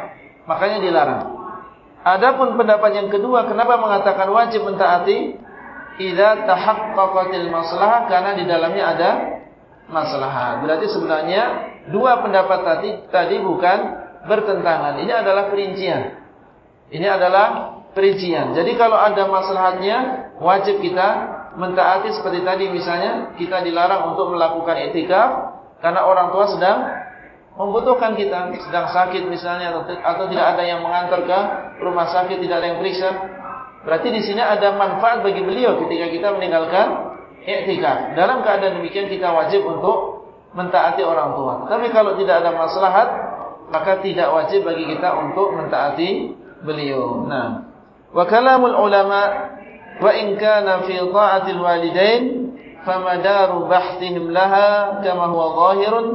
Makanya dilarang. Adapun pendapat yang kedua, kenapa mengatakan wajib mentaati? Idza tahaqqaqatil maslahah karena di dalamnya ada maslahat. Berarti sebenarnya dua pendapat tadi tadi bukan bertentangan. Ini adalah perincian. Ini adalah perincian. Jadi kalau ada maslahatnya, wajib kita mentaati seperti tadi misalnya kita dilarang untuk melakukan etikaf karena orang tua sedang membutuhkan kita sedang sakit misalnya atau tidak ada yang mengantar ke rumah sakit tidak ada yang periksa berarti di sini ada manfaat bagi beliau ketika kita meninggalkan i'tikaf. Dalam keadaan demikian kita wajib untuk mentaati orang tua. Tapi kalau tidak ada maslahat maka tidak wajib bagi kita untuk mentaati beliau. Nah. Wa kalamul ulama wa in kana fi ta'atil walidain famadaru bahthihim laha kama huwa zahirun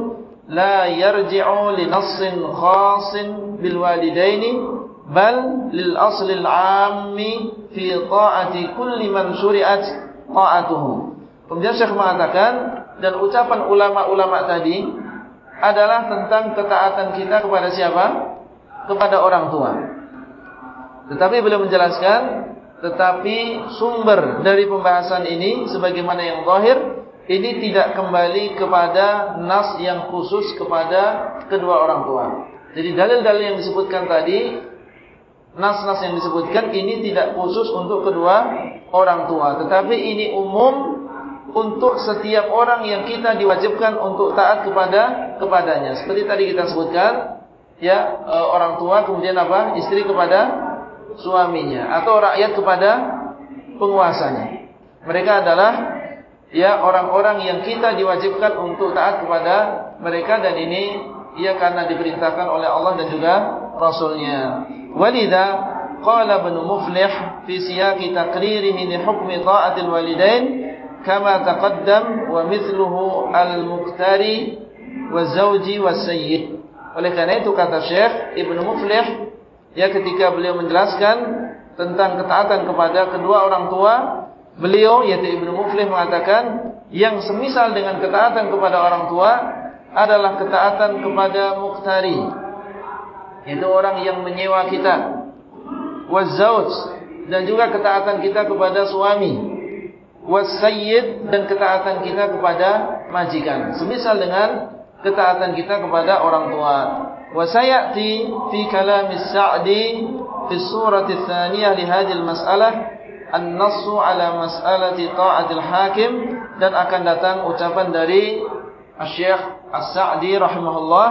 la yarji'u li nassin khasin bil walidaini bal lil asli al 'ammi fi ta'ati kulli man syuri'at ta'atuhu. Kemudian Syekh mengatakan dan ucapan ulama-ulama tadi adalah tentang ketaatan kita kepada siapa? Kepada orang tua. Tetapi beliau menjelaskan tetapi sumber dari pembahasan ini sebagaimana yang zahir ini tidak kembali kepada nas yang khusus kepada kedua orang tua. Jadi dalil-dalil yang disebutkan tadi, nas-nas yang disebutkan ini tidak khusus untuk kedua orang tua. Tetapi ini umum untuk setiap orang yang kita diwajibkan untuk taat kepada kepadanya. Seperti tadi kita sebutkan, ya e, orang tua kemudian apa? Istri kepada suaminya atau rakyat kepada penguasanya. Mereka adalah ya orang-orang yang kita diwajibkan untuk taat kepada mereka dan ini ia karena diperintahkan oleh Allah dan juga Rasulnya. Walida qala ibn Muflih fi siyaqi taqririhi li hukmi ta'atil walidain kama taqaddam wa mithluhu al-muqtari wa zawji wa sayyid. Oleh karena itu kata Syekh Ibn Muflih ya ketika beliau menjelaskan tentang ketaatan kepada kedua orang tua Beliau yaitu Ibnu Muflih mengatakan yang semisal dengan ketaatan kepada orang tua adalah ketaatan kepada muqtari. Itu orang yang menyewa kita. Wazauj dan juga ketaatan kita kepada suami. Wasayyid dan ketaatan kita kepada majikan. Semisal dengan ketaatan kita kepada orang tua. Wasayati fi kalam Sa'di fi surah ats-tsaniyah li hadhihi al-mas'alah an-nassu ala mas'alati ta'atil hakim dan akan datang ucapan dari Asy-Syaikh As-Sa'di rahimahullah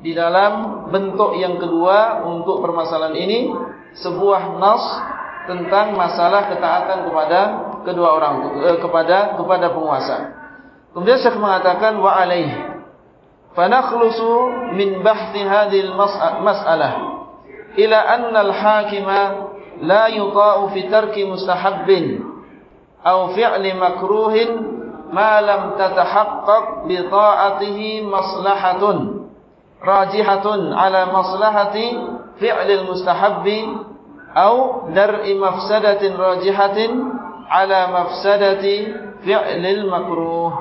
di dalam bentuk yang kedua untuk permasalahan ini sebuah nas tentang masalah ketaatan kepada kedua orang eh, kepada kepada penguasa. Kemudian Syekh mengatakan wa alaihi fanakhlusu min bahthi hadhil mas'alah ila anna al-hakima la yuta'u fi tarki mustahabbin aw fi'li makruhin malam tatahakkak bita'atihi maslahatun rajihatun ala maslahati fi'lil mustahabbi au dar'i mafsadatin rajihatin ala mafsadati fi'lil makruh.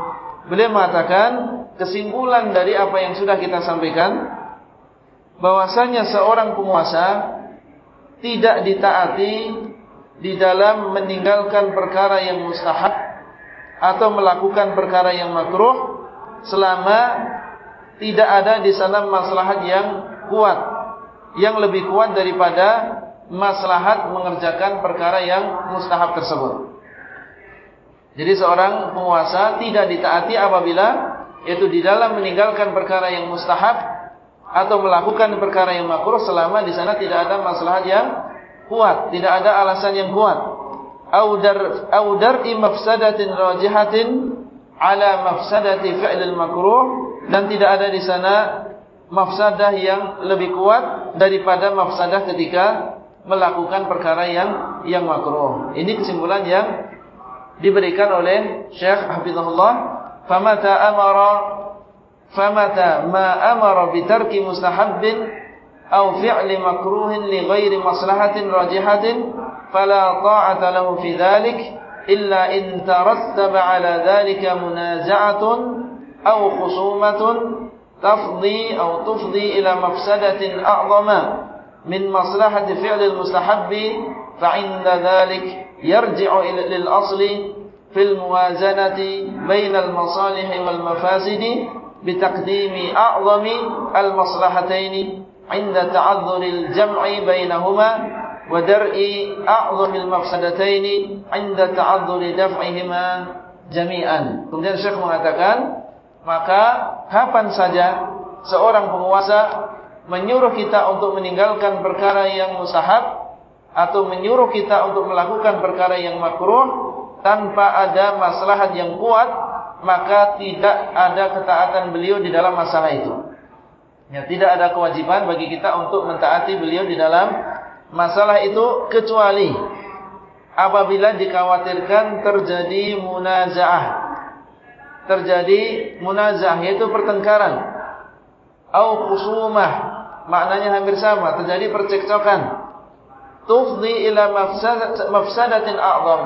Beliau mengatakan kesimpulan dari apa yang sudah kita sampaikan bahwasanya seorang penguasa tidak ditaati di dalam meninggalkan perkara yang mustahab. Atau melakukan perkara yang makruh selama tidak ada di sana maslahat yang kuat yang lebih kuat daripada maslahat mengerjakan perkara yang mustahab tersebut. Jadi seorang penguasa tidak ditaati apabila yaitu di dalam meninggalkan perkara yang mustahab atau melakukan perkara yang makruh selama di sana tidak ada maslahat yang kuat, tidak ada alasan yang kuat. Audar audar mafsadatin rajihatin ala mafsadati fi'lil makruh dan tidak ada di sana mafsadah yang lebih kuat daripada mafsadah ketika melakukan perkara yang yang makruh. Ini kesimpulan yang diberikan oleh Syekh Hafizahullah. Famata amara famata ma amara bi tarki mustahabbin aw fi'li makruhin li ghairi maslahatin rajihatin fala ta'ata lahu fi dhalik illa in tarattaba ala dhalika munaza'atun aw khusumatun tafdi aw tufdi ila mafsadatin a'zama min maslahati fi'li al-mustahabbi fa'inda dhalik yarji'u ila lil-asli fil muwazanati bainal masalih wal mafasidi bitaqdimi a'zami al-maslahataini ta'adhdhuril jam'i bainahuma wa dar'i a'zami al-mafsadataini 'inda ta'adhdhuri daf'ihima jami'an. Kemudian Syekh mengatakan, maka kapan saja seorang penguasa menyuruh kita untuk meninggalkan perkara yang mustahab atau menyuruh kita untuk melakukan perkara yang makruh tanpa ada maslahat yang kuat maka tidak ada ketaatan beliau di dalam masalah itu ya tidak ada kewajiban bagi kita untuk mentaati beliau di dalam masalah itu kecuali apabila dikhawatirkan terjadi munazaah. Terjadi munazaah yaitu pertengkaran. Au khusumah maknanya hampir sama terjadi percekcokan. Tufdi ila mafsadatin a'zam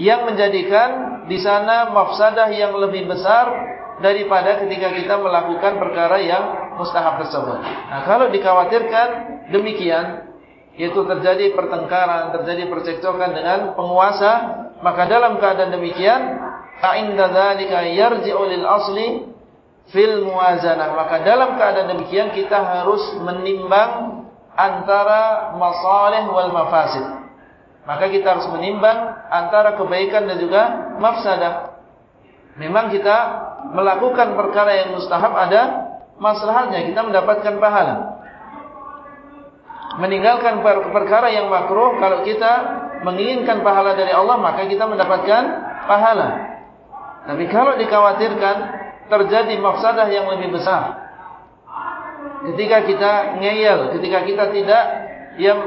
yang menjadikan di sana mafsadah yang lebih besar daripada ketika kita melakukan perkara yang mustahab tersebut. Nah, kalau dikhawatirkan demikian yaitu terjadi pertengkaran, terjadi percekcokan dengan penguasa, maka dalam keadaan demikian fa inda dzalika yarji'u lil asli fil muwazanah maka dalam keadaan demikian kita harus menimbang antara masalih wal mafasid. Maka kita harus menimbang antara kebaikan dan juga mafsadah. Memang kita melakukan perkara yang mustahab ada maslahatnya. Kita mendapatkan pahala. Meninggalkan perkara yang makruh kalau kita menginginkan pahala dari Allah maka kita mendapatkan pahala. Tapi kalau dikhawatirkan terjadi mafsadah yang lebih besar. Ketika kita ngeyel, ketika kita tidak yang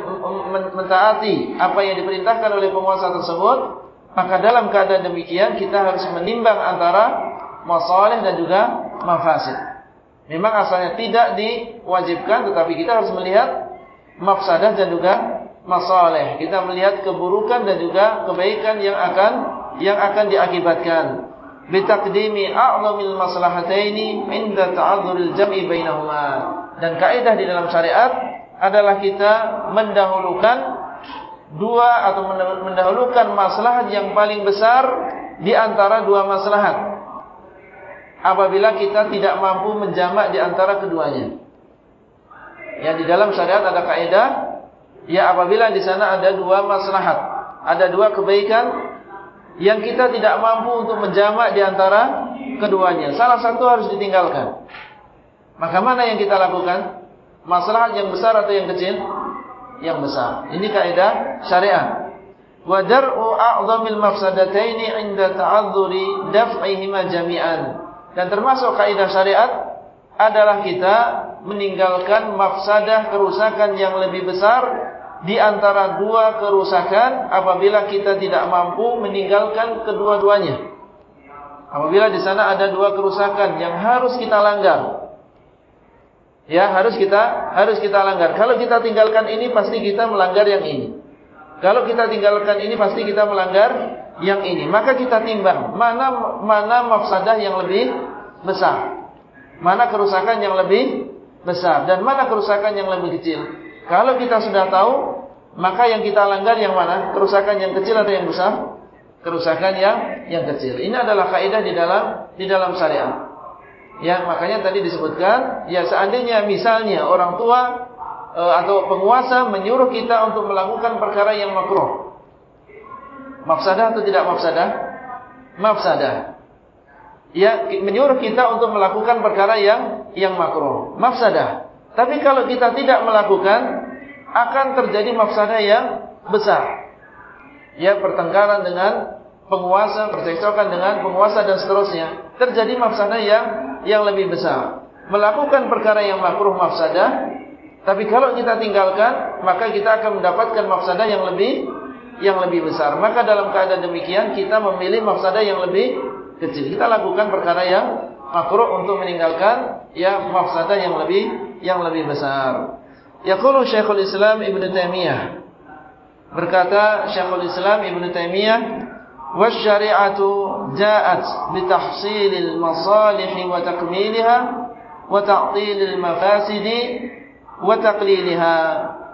mentaati apa yang diperintahkan oleh penguasa tersebut, maka dalam keadaan demikian kita harus menimbang antara masalah dan juga mafasid. Memang asalnya tidak diwajibkan, tetapi kita harus melihat mafsadah dan juga masalah. Kita melihat keburukan dan juga kebaikan yang akan yang akan diakibatkan bitaqdimi a'zamil maslahataini inda ta'adzuril jam'i bainahuma dan kaidah di dalam syariat adalah kita mendahulukan dua atau mendahulukan maslahat yang paling besar di antara dua maslahat apabila kita tidak mampu menjamak di antara keduanya ya di dalam syariat ada kaidah ya apabila di sana ada dua maslahat ada dua kebaikan yang kita tidak mampu untuk menjamak di antara keduanya. Salah satu harus ditinggalkan. Maka mana yang kita lakukan? Masalah yang besar atau yang kecil? Yang besar. Ini kaidah syariat. Wa dar'u a'zamil mafsadataini 'inda ta'adzuri daf'ihima jami'an. Dan termasuk kaidah syariat adalah kita meninggalkan mafsadah kerusakan yang lebih besar di antara dua kerusakan apabila kita tidak mampu meninggalkan kedua-duanya. Apabila di sana ada dua kerusakan yang harus kita langgar. Ya, harus kita harus kita langgar. Kalau kita tinggalkan ini pasti kita melanggar yang ini. Kalau kita tinggalkan ini pasti kita melanggar yang ini. Maka kita timbang mana mana mafsadah yang lebih besar. Mana kerusakan yang lebih besar dan mana kerusakan yang lebih kecil. Kalau kita sudah tahu, maka yang kita langgar yang mana? Kerusakan yang kecil atau yang besar? Kerusakan yang yang kecil. Ini adalah kaidah di dalam di dalam syariat. Ya, makanya tadi disebutkan, ya seandainya misalnya orang tua e, atau penguasa menyuruh kita untuk melakukan perkara yang makruh. Mafsadah atau tidak mafsadah? Mafsadah. Ya, menyuruh kita untuk melakukan perkara yang yang makruh. Mafsadah. Tapi kalau kita tidak melakukan, akan terjadi mafsadah yang besar. Ya, pertengkaran dengan penguasa, percekcokan dengan penguasa dan seterusnya. Terjadi mafsadah yang yang lebih besar. Melakukan perkara yang makruh mafsadah, tapi kalau kita tinggalkan, maka kita akan mendapatkan mafsadah yang lebih yang lebih besar. Maka dalam keadaan demikian, kita memilih mafsadah yang lebih kecil. Kita lakukan perkara yang makruh untuk meninggalkan ya mafsadah yang lebih yang lebih besar. Yaqulu Syekhul Islam Ibn Taimiyah berkata Syekhul Islam Ibn Taimiyah والشريعة جاءت بتحصيل المصالح وتكميلها وتعطيل المفاسد وتقليلها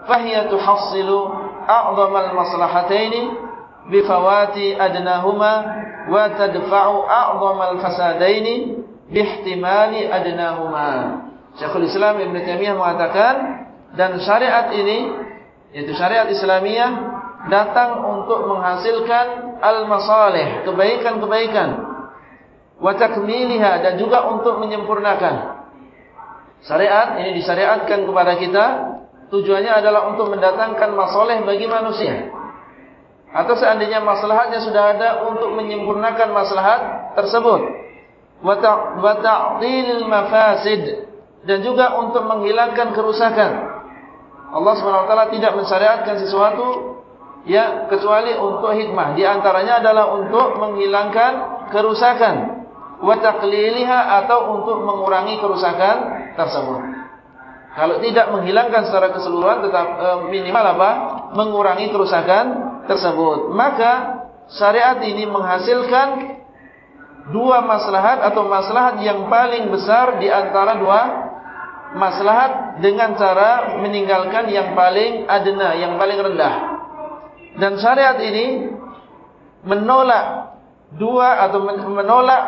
فهي تحصل أعظم adnahuma, wa أدناهما وتدفع أعظم الفسادين باحتمال أدناهما. شيخ الإسلام Ibn تيميه mengatakan dan syariat ini yaitu syariat Islamiah datang untuk menghasilkan al-masalih kebaikan-kebaikan wa takmiliha dan juga untuk menyempurnakan. Syariat ini disyariatkan kepada kita tujuannya adalah untuk mendatangkan masalah bagi manusia. Atau seandainya maslahatnya sudah ada untuk menyempurnakan maslahat tersebut. Wa ta'dilil mafasid dan juga untuk menghilangkan kerusakan. Allah SWT tidak mensyariatkan sesuatu ya kecuali untuk hikmah di antaranya adalah untuk menghilangkan kerusakan wa taqliliha atau untuk mengurangi kerusakan tersebut kalau tidak menghilangkan secara keseluruhan tetap e, minimal apa? Mengurangi kerusakan tersebut. Maka syariat ini menghasilkan dua maslahat atau maslahat yang paling besar di antara dua maslahat dengan cara meninggalkan yang paling adna yang paling rendah. Dan syariat ini menolak dua atau menolak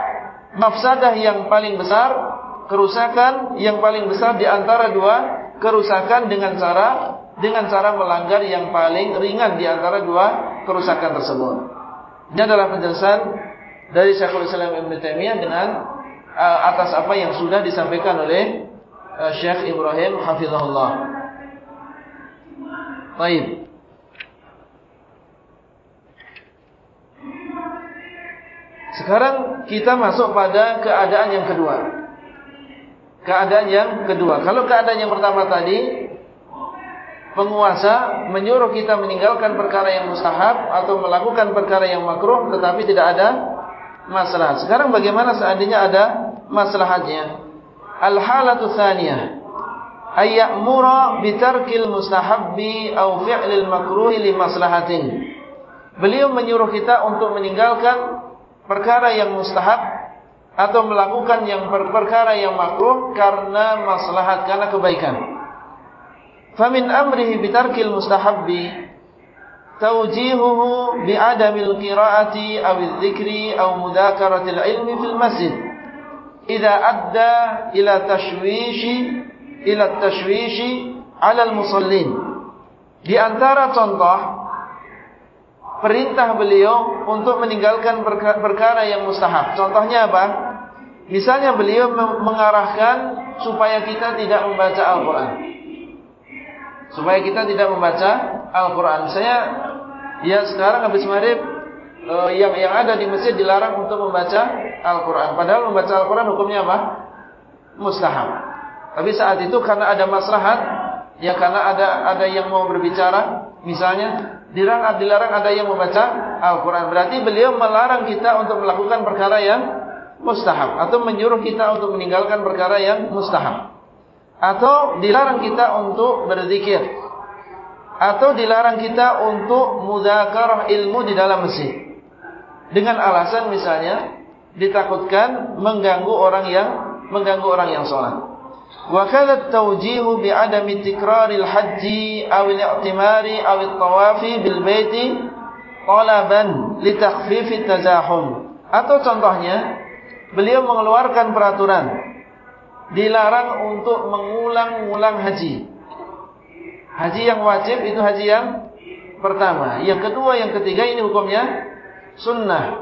mafsadah yang paling besar, kerusakan yang paling besar di antara dua kerusakan dengan cara dengan cara melanggar yang paling ringan di antara dua kerusakan tersebut. Ini adalah penjelasan dari Syekhul Islam Ibn Taimiyah dengan uh, atas apa yang sudah disampaikan oleh uh, Syekh Ibrahim Hafizahullah. Baik. Sekarang kita masuk pada keadaan yang kedua. Keadaan yang kedua. Kalau keadaan yang pertama tadi, penguasa menyuruh kita meninggalkan perkara yang mustahab atau melakukan perkara yang makruh, tetapi tidak ada masalah. Sekarang bagaimana seandainya ada masalahnya? Al-halatu tsaniyah ayyamura bitarkil mustahabbi aw fi'lil makruhi li maslahatin. Beliau menyuruh kita untuk meninggalkan perkara yang mustahab atau melakukan yang perkara yang makruh karena maslahat karena kebaikan. Famin amrihi bitarkil mustahabbi tawjihuhu bi'adamil qira'ati aw dzikri aw mudakaratil ilmi fil masjid idza adda ila tashwishi ila tashwishi 'ala al-musallin. Di antara contoh perintah beliau untuk meninggalkan perkara yang mustahab. Contohnya apa? Misalnya beliau mengarahkan supaya kita tidak membaca Al-Quran. Supaya kita tidak membaca Al-Quran. Misalnya, ya sekarang habis maghrib, eh, yang yang ada di masjid dilarang untuk membaca Al-Quran. Padahal membaca Al-Quran hukumnya apa? Mustahab. Tapi saat itu karena ada maslahat, ya karena ada ada yang mau berbicara, misalnya dilarang dilarang ada yang membaca Al-Quran. Berarti beliau melarang kita untuk melakukan perkara yang mustahab. Atau menyuruh kita untuk meninggalkan perkara yang mustahab. atau dilarang kita untuk berzikir. Atau dilarang kita untuk mudzakarah ilmu di dalam masjid. Dengan alasan misalnya ditakutkan mengganggu orang yang mengganggu orang yang salat wa kadha tawjihu bi adami tikraril haji aw al-i'timari aw at-tawafi bil baiti talaban li takhfif at-tazahum atau contohnya beliau mengeluarkan peraturan dilarang untuk mengulang-ulang haji Haji yang wajib itu haji yang pertama. Yang kedua, yang ketiga ini hukumnya sunnah.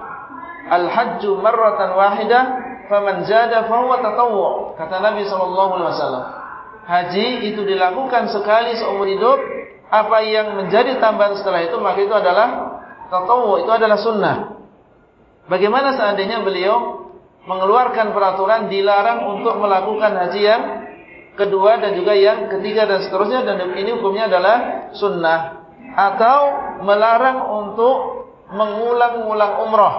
Al-hajju marratan wahidah faman zada fahuwa tatawwu. Kata Nabi sallallahu alaihi wasallam. Haji itu dilakukan sekali seumur hidup, apa yang menjadi tambahan setelah itu maka itu adalah tatawwu, itu adalah sunnah. Bagaimana seandainya beliau mengeluarkan peraturan dilarang untuk melakukan haji yang kedua dan juga yang ketiga dan seterusnya. Dan ini hukumnya adalah sunnah. Atau melarang untuk mengulang-ulang umrah.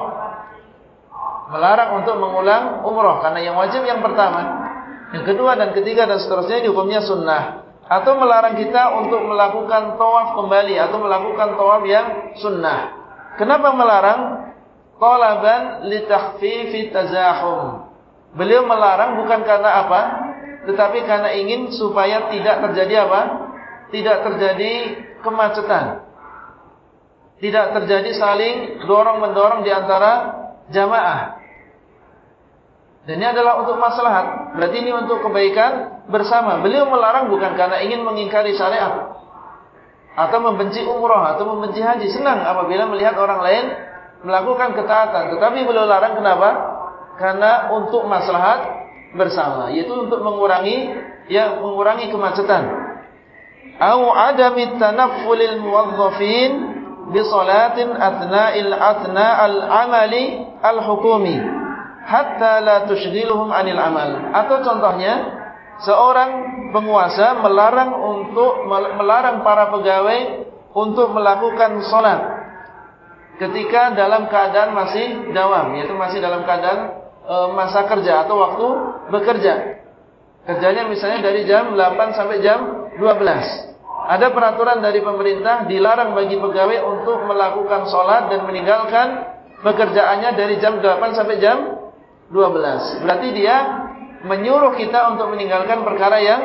Melarang untuk mengulang umrah. Karena yang wajib yang pertama. Yang kedua dan ketiga dan seterusnya hukumnya sunnah. Atau melarang kita untuk melakukan tawaf kembali atau melakukan tawaf yang sunnah. Kenapa melarang talaban li takhfifi tazahum beliau melarang bukan karena apa tetapi karena ingin supaya tidak terjadi apa? Tidak terjadi kemacetan. Tidak terjadi saling dorong-mendorong di antara jamaah. Dan ini adalah untuk maslahat. Berarti ini untuk kebaikan bersama. Beliau melarang bukan karena ingin mengingkari syariat. Atau membenci umrah atau membenci haji. Senang apabila melihat orang lain melakukan ketaatan. Tetapi beliau larang kenapa? Karena untuk maslahat bersama yaitu untuk mengurangi ya mengurangi kemacetan au adami tanaffulil muwazzafin bi salatin athna'il athna'al amali al hukumi hatta la tushghiluhum anil amal atau contohnya seorang penguasa melarang untuk melarang para pegawai untuk melakukan salat ketika dalam keadaan masih dawam yaitu masih dalam keadaan E, masa kerja atau waktu bekerja. Kerjanya misalnya dari jam 8 sampai jam 12. Ada peraturan dari pemerintah dilarang bagi pegawai untuk melakukan sholat dan meninggalkan pekerjaannya dari jam 8 sampai jam 12. Berarti dia menyuruh kita untuk meninggalkan perkara yang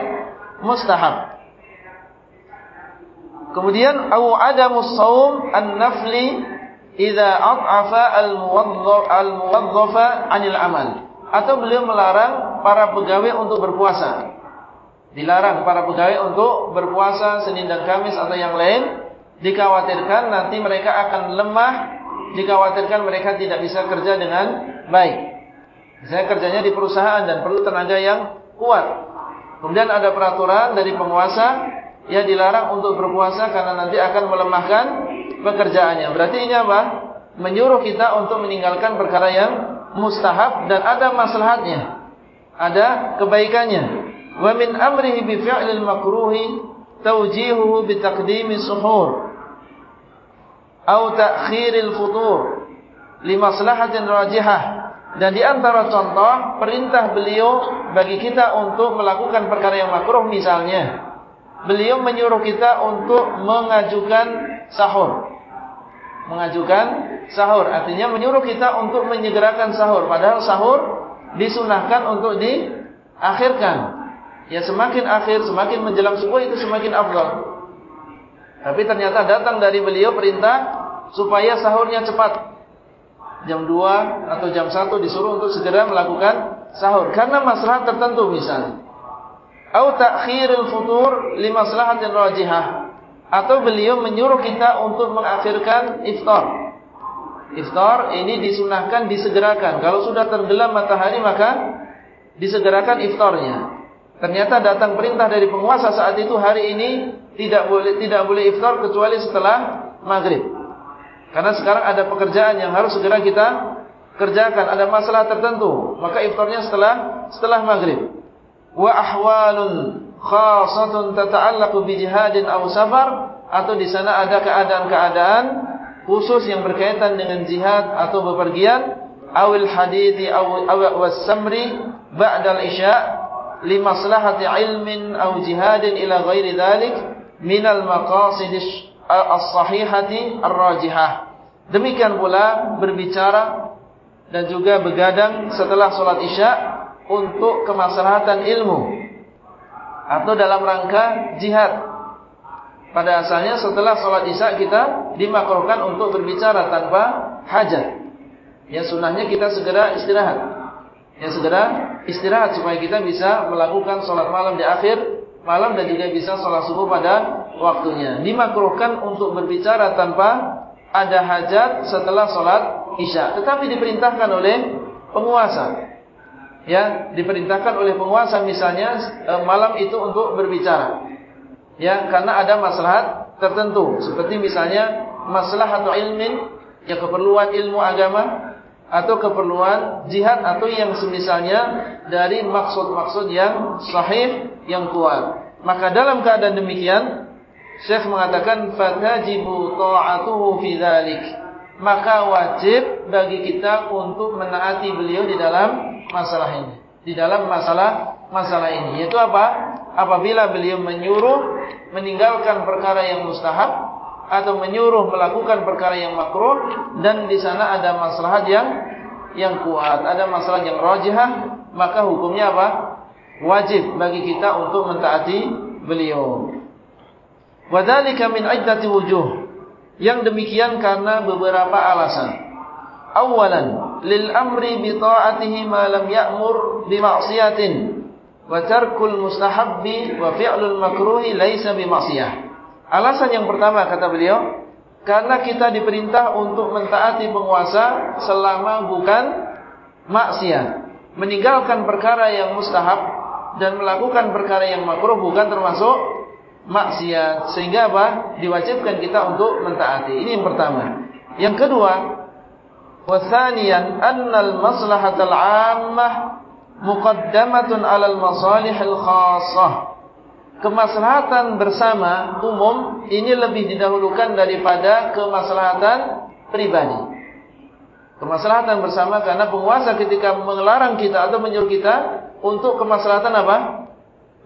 mustahab. Kemudian au adamus saum an-nafli idza at'afa al-muwadhdhafa 'anil amal. Atau beliau melarang para pegawai untuk berpuasa. Dilarang para pegawai untuk berpuasa Senin dan Kamis atau yang lain. Dikhawatirkan nanti mereka akan lemah. Dikhawatirkan mereka tidak bisa kerja dengan baik. Misalnya kerjanya di perusahaan dan perlu tenaga yang kuat. Kemudian ada peraturan dari penguasa. Yang dilarang untuk berpuasa karena nanti akan melemahkan pekerjaannya. Berarti ini apa? Menyuruh kita untuk meninggalkan perkara yang mustahab dan ada maslahatnya. Ada kebaikannya. Wa min amrihi bi fi'lil makruhi tawjihuhu bi taqdimi suhur atau ta'khiril futur li maslahatin rajihah. Dan di antara contoh perintah beliau bagi kita untuk melakukan perkara yang makruh misalnya beliau menyuruh kita untuk mengajukan sahur. Mengajukan sahur. Artinya menyuruh kita untuk menyegerakan sahur. Padahal sahur disunahkan untuk diakhirkan. Ya semakin akhir semakin menjelang subuh itu semakin afdal. Tapi ternyata datang dari beliau perintah supaya sahurnya cepat. Jam 2 atau jam 1 disuruh untuk segera melakukan sahur. Karena masalah tertentu misalnya. Atau ta'khirul futur li maslahatin rajihah atau beliau menyuruh kita untuk mengakhirkan iftar. Iftar ini disunahkan disegerakan. Kalau sudah tenggelam matahari maka disegerakan iftarnya. Ternyata datang perintah dari penguasa saat itu hari ini tidak boleh tidak boleh iftar kecuali setelah maghrib. Karena sekarang ada pekerjaan yang harus segera kita kerjakan. Ada masalah tertentu. Maka iftarnya setelah setelah maghrib. Wa ahwalun khasatun tata'allaqu bi jihadin aw safar atau di sana ada keadaan-keadaan khusus yang berkaitan dengan jihad atau bepergian awil hadithi aw was samri ba'da al-isya limaslahati ilmin aw jihadin ila ghairi dhalik min al-maqasid as-sahihati ar-rajihah. Demikian pula berbicara dan juga begadang setelah salat Isya untuk kemaslahatan ilmu atau dalam rangka jihad. Pada asalnya setelah salat Isya kita dimakruhkan untuk berbicara tanpa hajat. Ya sunnahnya kita segera istirahat. Ya segera istirahat supaya kita bisa melakukan salat malam di akhir malam dan juga bisa salat subuh pada waktunya. Dimakruhkan untuk berbicara tanpa ada hajat setelah salat Isya. Tetapi diperintahkan oleh penguasa. Ya, diperintahkan oleh penguasa misalnya eh, malam itu untuk berbicara. Ya karena ada maslahat tertentu. Seperti misalnya maslahat ilmin yang keperluan ilmu agama atau keperluan jihad atau yang semisalnya dari maksud-maksud yang sahih yang kuat. Maka dalam keadaan demikian Syekh mengatakan fatajibu ta'atuhu fi dzalik maka wajib bagi kita untuk menaati beliau di dalam masalah ini di dalam masalah masalah ini yaitu apa apabila beliau menyuruh meninggalkan perkara yang mustahab atau menyuruh melakukan perkara yang makruh dan di sana ada maslahat yang yang kuat, ada masalah yang rajihah, maka hukumnya apa? Wajib bagi kita untuk mentaati beliau. Wadzalika min iddati wujuh. Yang demikian karena beberapa alasan. Awalan, lil amri bi ta'atihi ma lam ya'mur bi ma'siyatin wa tarkul mustahabbi wa fi'lul makruhi laisa bimaksiyah. Alasan yang pertama kata beliau, karena kita diperintah untuk mentaati penguasa selama bukan maksiat. Meninggalkan perkara yang mustahab dan melakukan perkara yang makruh bukan termasuk maksiat. Sehingga apa? Diwajibkan kita untuk mentaati. Ini yang pertama. Yang kedua, wasaniyan annal maslahatal 'ammah muqaddamatun 'alal masalihil khassah. Kemaslahatan bersama umum ini lebih didahulukan daripada kemaslahatan pribadi. Kemaslahatan bersama karena penguasa ketika melarang kita atau menyuruh kita untuk kemaslahatan apa?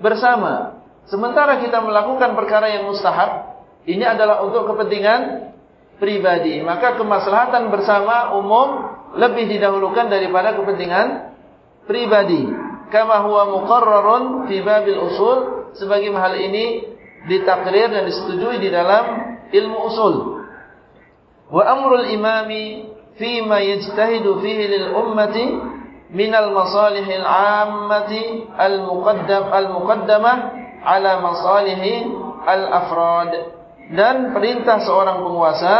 Bersama. Sementara kita melakukan perkara yang mustahab, ini adalah untuk kepentingan pribadi. Maka kemaslahatan bersama umum lebih didahulukan daripada kepentingan pribadi. Kama huwa muqarrarun fi babil usul sebagai hal ini ditakrir dan disetujui di dalam ilmu usul. Wa amrul imami fi ma yajtahidu fihi lil ummati min al masalih al ammati al muqaddam al muqaddamah ala masalih al afrad dan perintah seorang penguasa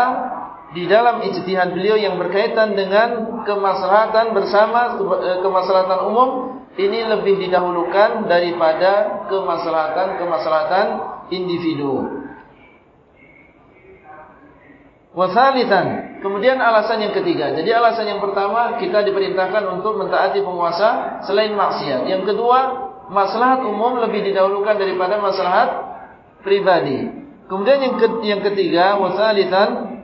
di dalam ijtihad beliau yang berkaitan dengan kemaslahatan bersama eh, kemaslahatan umum ini lebih didahulukan daripada kemaslahatan-kemaslahatan individu. Wasalitan. Kemudian alasan yang ketiga. Jadi alasan yang pertama kita diperintahkan untuk mentaati penguasa selain maksiat. Yang kedua, maslahat umum lebih didahulukan daripada maslahat pribadi. Kemudian yang ketiga, wasalitan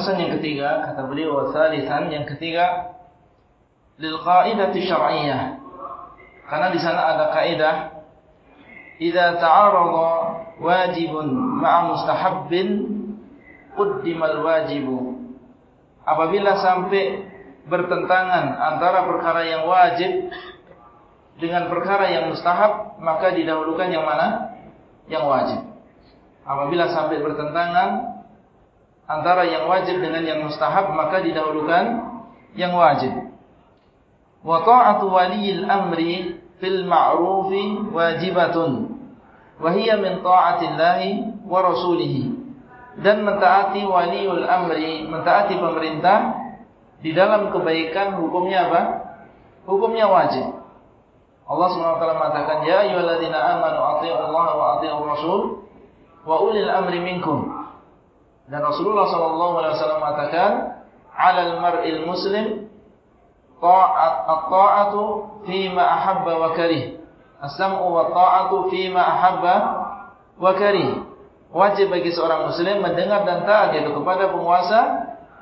Alasan yang ketiga kata beliau wasalisan yang ketiga lil qaidati syar'iyyah. Karena di sana ada kaidah idza ta'arada wajibun ma'a mustahabbin qaddima al-wajibu. Apabila sampai bertentangan antara perkara yang wajib dengan perkara yang mustahab, maka didahulukan yang mana? Yang wajib. Apabila sampai bertentangan antara yang wajib dengan yang mustahab maka didahulukan yang wajib. Wa ta'atu waliyil amri fil ma'rufi wajibatun wa hiya min ta'atillahi wa rasulih. Dan mentaati waliul amri, mentaati pemerintah di dalam kebaikan hukumnya apa? Hukumnya wajib. Allah SWT mengatakan ya ayyuhalladzina amanu athi'u Allah wa athi'ur rasul wa ulil amri minkum. Dan Rasulullah SAW mengatakan, "Alal mar'il muslim ta'at at-ta'atu fi ma ahabba wa karih." As-sam'u wa ta'atu fi ma ahabba wa karih. Wajib bagi seorang muslim mendengar dan taat itu kepada penguasa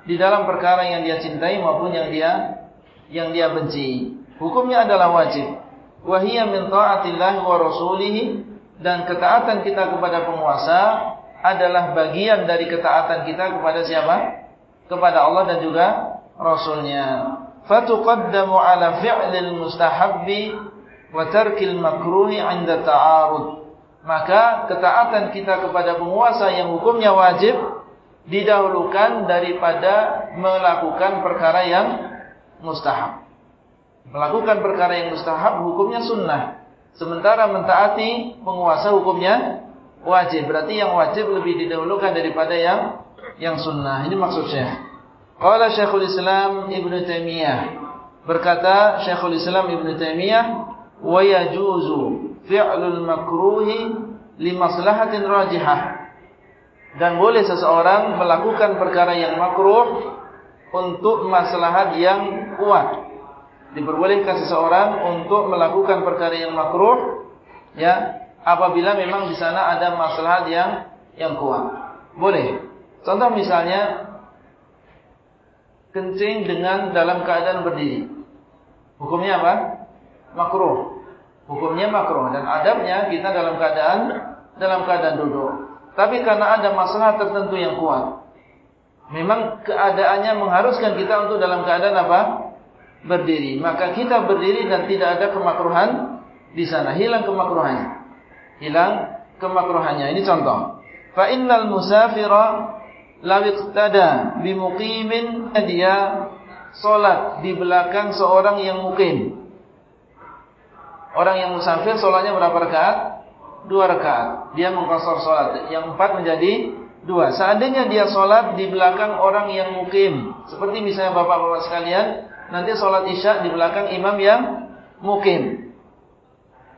di dalam perkara yang dia cintai maupun yang dia yang dia benci. Hukumnya adalah wajib. Wa hiya min ta'atillahi wa rasulih dan ketaatan kita kepada penguasa adalah bagian dari ketaatan kita kepada siapa? Kepada Allah dan juga Rasulnya. Fatuqaddamu ala fi'lil mustahabbi wa tarkil makruhi 'inda ta'arud. Maka ketaatan kita kepada penguasa yang hukumnya wajib didahulukan daripada melakukan perkara yang mustahab. Melakukan perkara yang mustahab hukumnya sunnah. Sementara mentaati penguasa hukumnya wajib. Berarti yang wajib lebih didahulukan daripada yang yang sunnah. Ini maksud Syekh. Qala Syekhul Islam Ibn Taimiyah. Berkata Syekhul Islam Ibn Taimiyah, "Wa yajuzu fi'lul makruhi li maslahatin rajihah." Dan boleh seseorang melakukan perkara yang makruh untuk maslahat yang kuat. Diperbolehkan seseorang untuk melakukan perkara yang makruh ya apabila memang di sana ada masalah yang yang kuat. Boleh. Contoh misalnya kencing dengan dalam keadaan berdiri. Hukumnya apa? Makruh. Hukumnya makruh dan adabnya kita dalam keadaan dalam keadaan duduk. Tapi karena ada masalah tertentu yang kuat. Memang keadaannya mengharuskan kita untuk dalam keadaan apa? Berdiri. Maka kita berdiri dan tidak ada kemakruhan di sana. Hilang kemakruhannya hilang kemakruhannya. Ini contoh. Fa innal musafira law iqtada bi muqimin dia salat di belakang seorang yang mukim. Orang yang musafir salatnya berapa rakaat? Dua rakaat. Dia mengqasar salat. Yang empat menjadi dua. Seandainya dia salat di belakang orang yang mukim, seperti misalnya bapak-bapak sekalian, nanti salat Isya di belakang imam yang mukim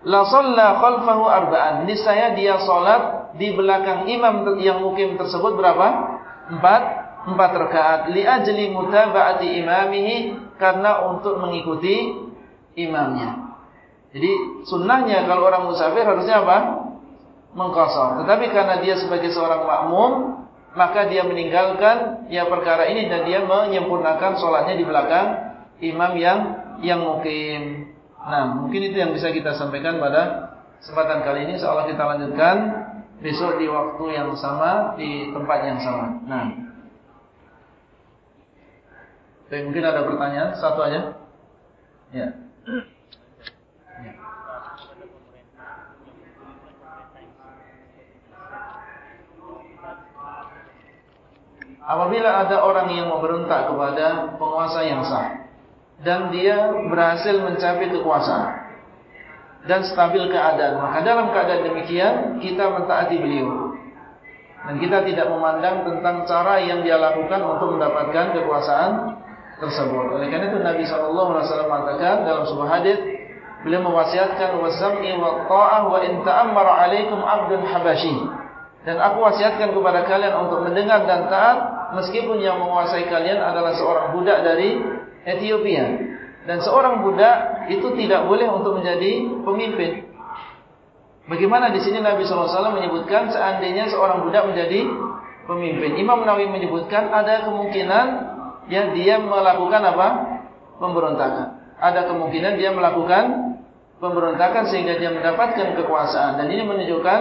la shalla khalfahu arba'an. Niscaya dia salat di belakang imam yang mukim tersebut berapa? Empat, empat rakaat. Li ajli mutaba'ati imamihi karena untuk mengikuti imamnya. Jadi sunnahnya kalau orang musafir harusnya apa? Mengqasar. Tetapi karena dia sebagai seorang makmum, maka dia meninggalkan ya perkara ini dan dia menyempurnakan salatnya di belakang imam yang yang mukim. Nah, mungkin itu yang bisa kita sampaikan pada kesempatan kali ini. Seolah kita lanjutkan besok di waktu yang sama, di tempat yang sama. Nah, Tapi mungkin ada pertanyaan, satu aja. Ya. ya. Apabila ada orang yang memberontak kepada penguasa yang sah dan dia berhasil mencapai kekuasaan dan stabil keadaan. Maka dalam keadaan demikian kita mentaati beliau. Dan kita tidak memandang tentang cara yang dia lakukan untuk mendapatkan kekuasaan tersebut. Oleh karena itu Nabi SAW mengatakan dalam sebuah hadis beliau mewasiatkan wasam'i wa ta'ah wa in ta'ammara 'alaikum 'abdun habashi. Dan aku wasiatkan kepada kalian untuk mendengar dan taat meskipun yang menguasai kalian adalah seorang budak dari Ethiopia. Dan seorang budak itu tidak boleh untuk menjadi pemimpin. Bagaimana di sini Nabi SAW menyebutkan seandainya seorang budak menjadi pemimpin. Imam Nawawi menyebutkan ada kemungkinan ya dia melakukan apa? Pemberontakan. Ada kemungkinan dia melakukan pemberontakan sehingga dia mendapatkan kekuasaan. Dan ini menunjukkan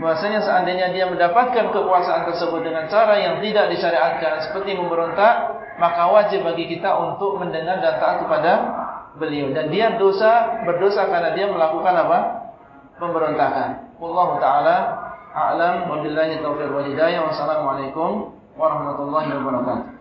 bahasanya seandainya dia mendapatkan kekuasaan tersebut dengan cara yang tidak disyariatkan seperti memberontak, maka wajib bagi kita untuk mendengar dan taat kepada beliau. Dan dia dosa berdosa karena dia melakukan apa? Pemberontakan. Allah Taala a'lam. Wabillahi taufiq wal hidayah. Wassalamualaikum warahmatullahi wabarakatuh.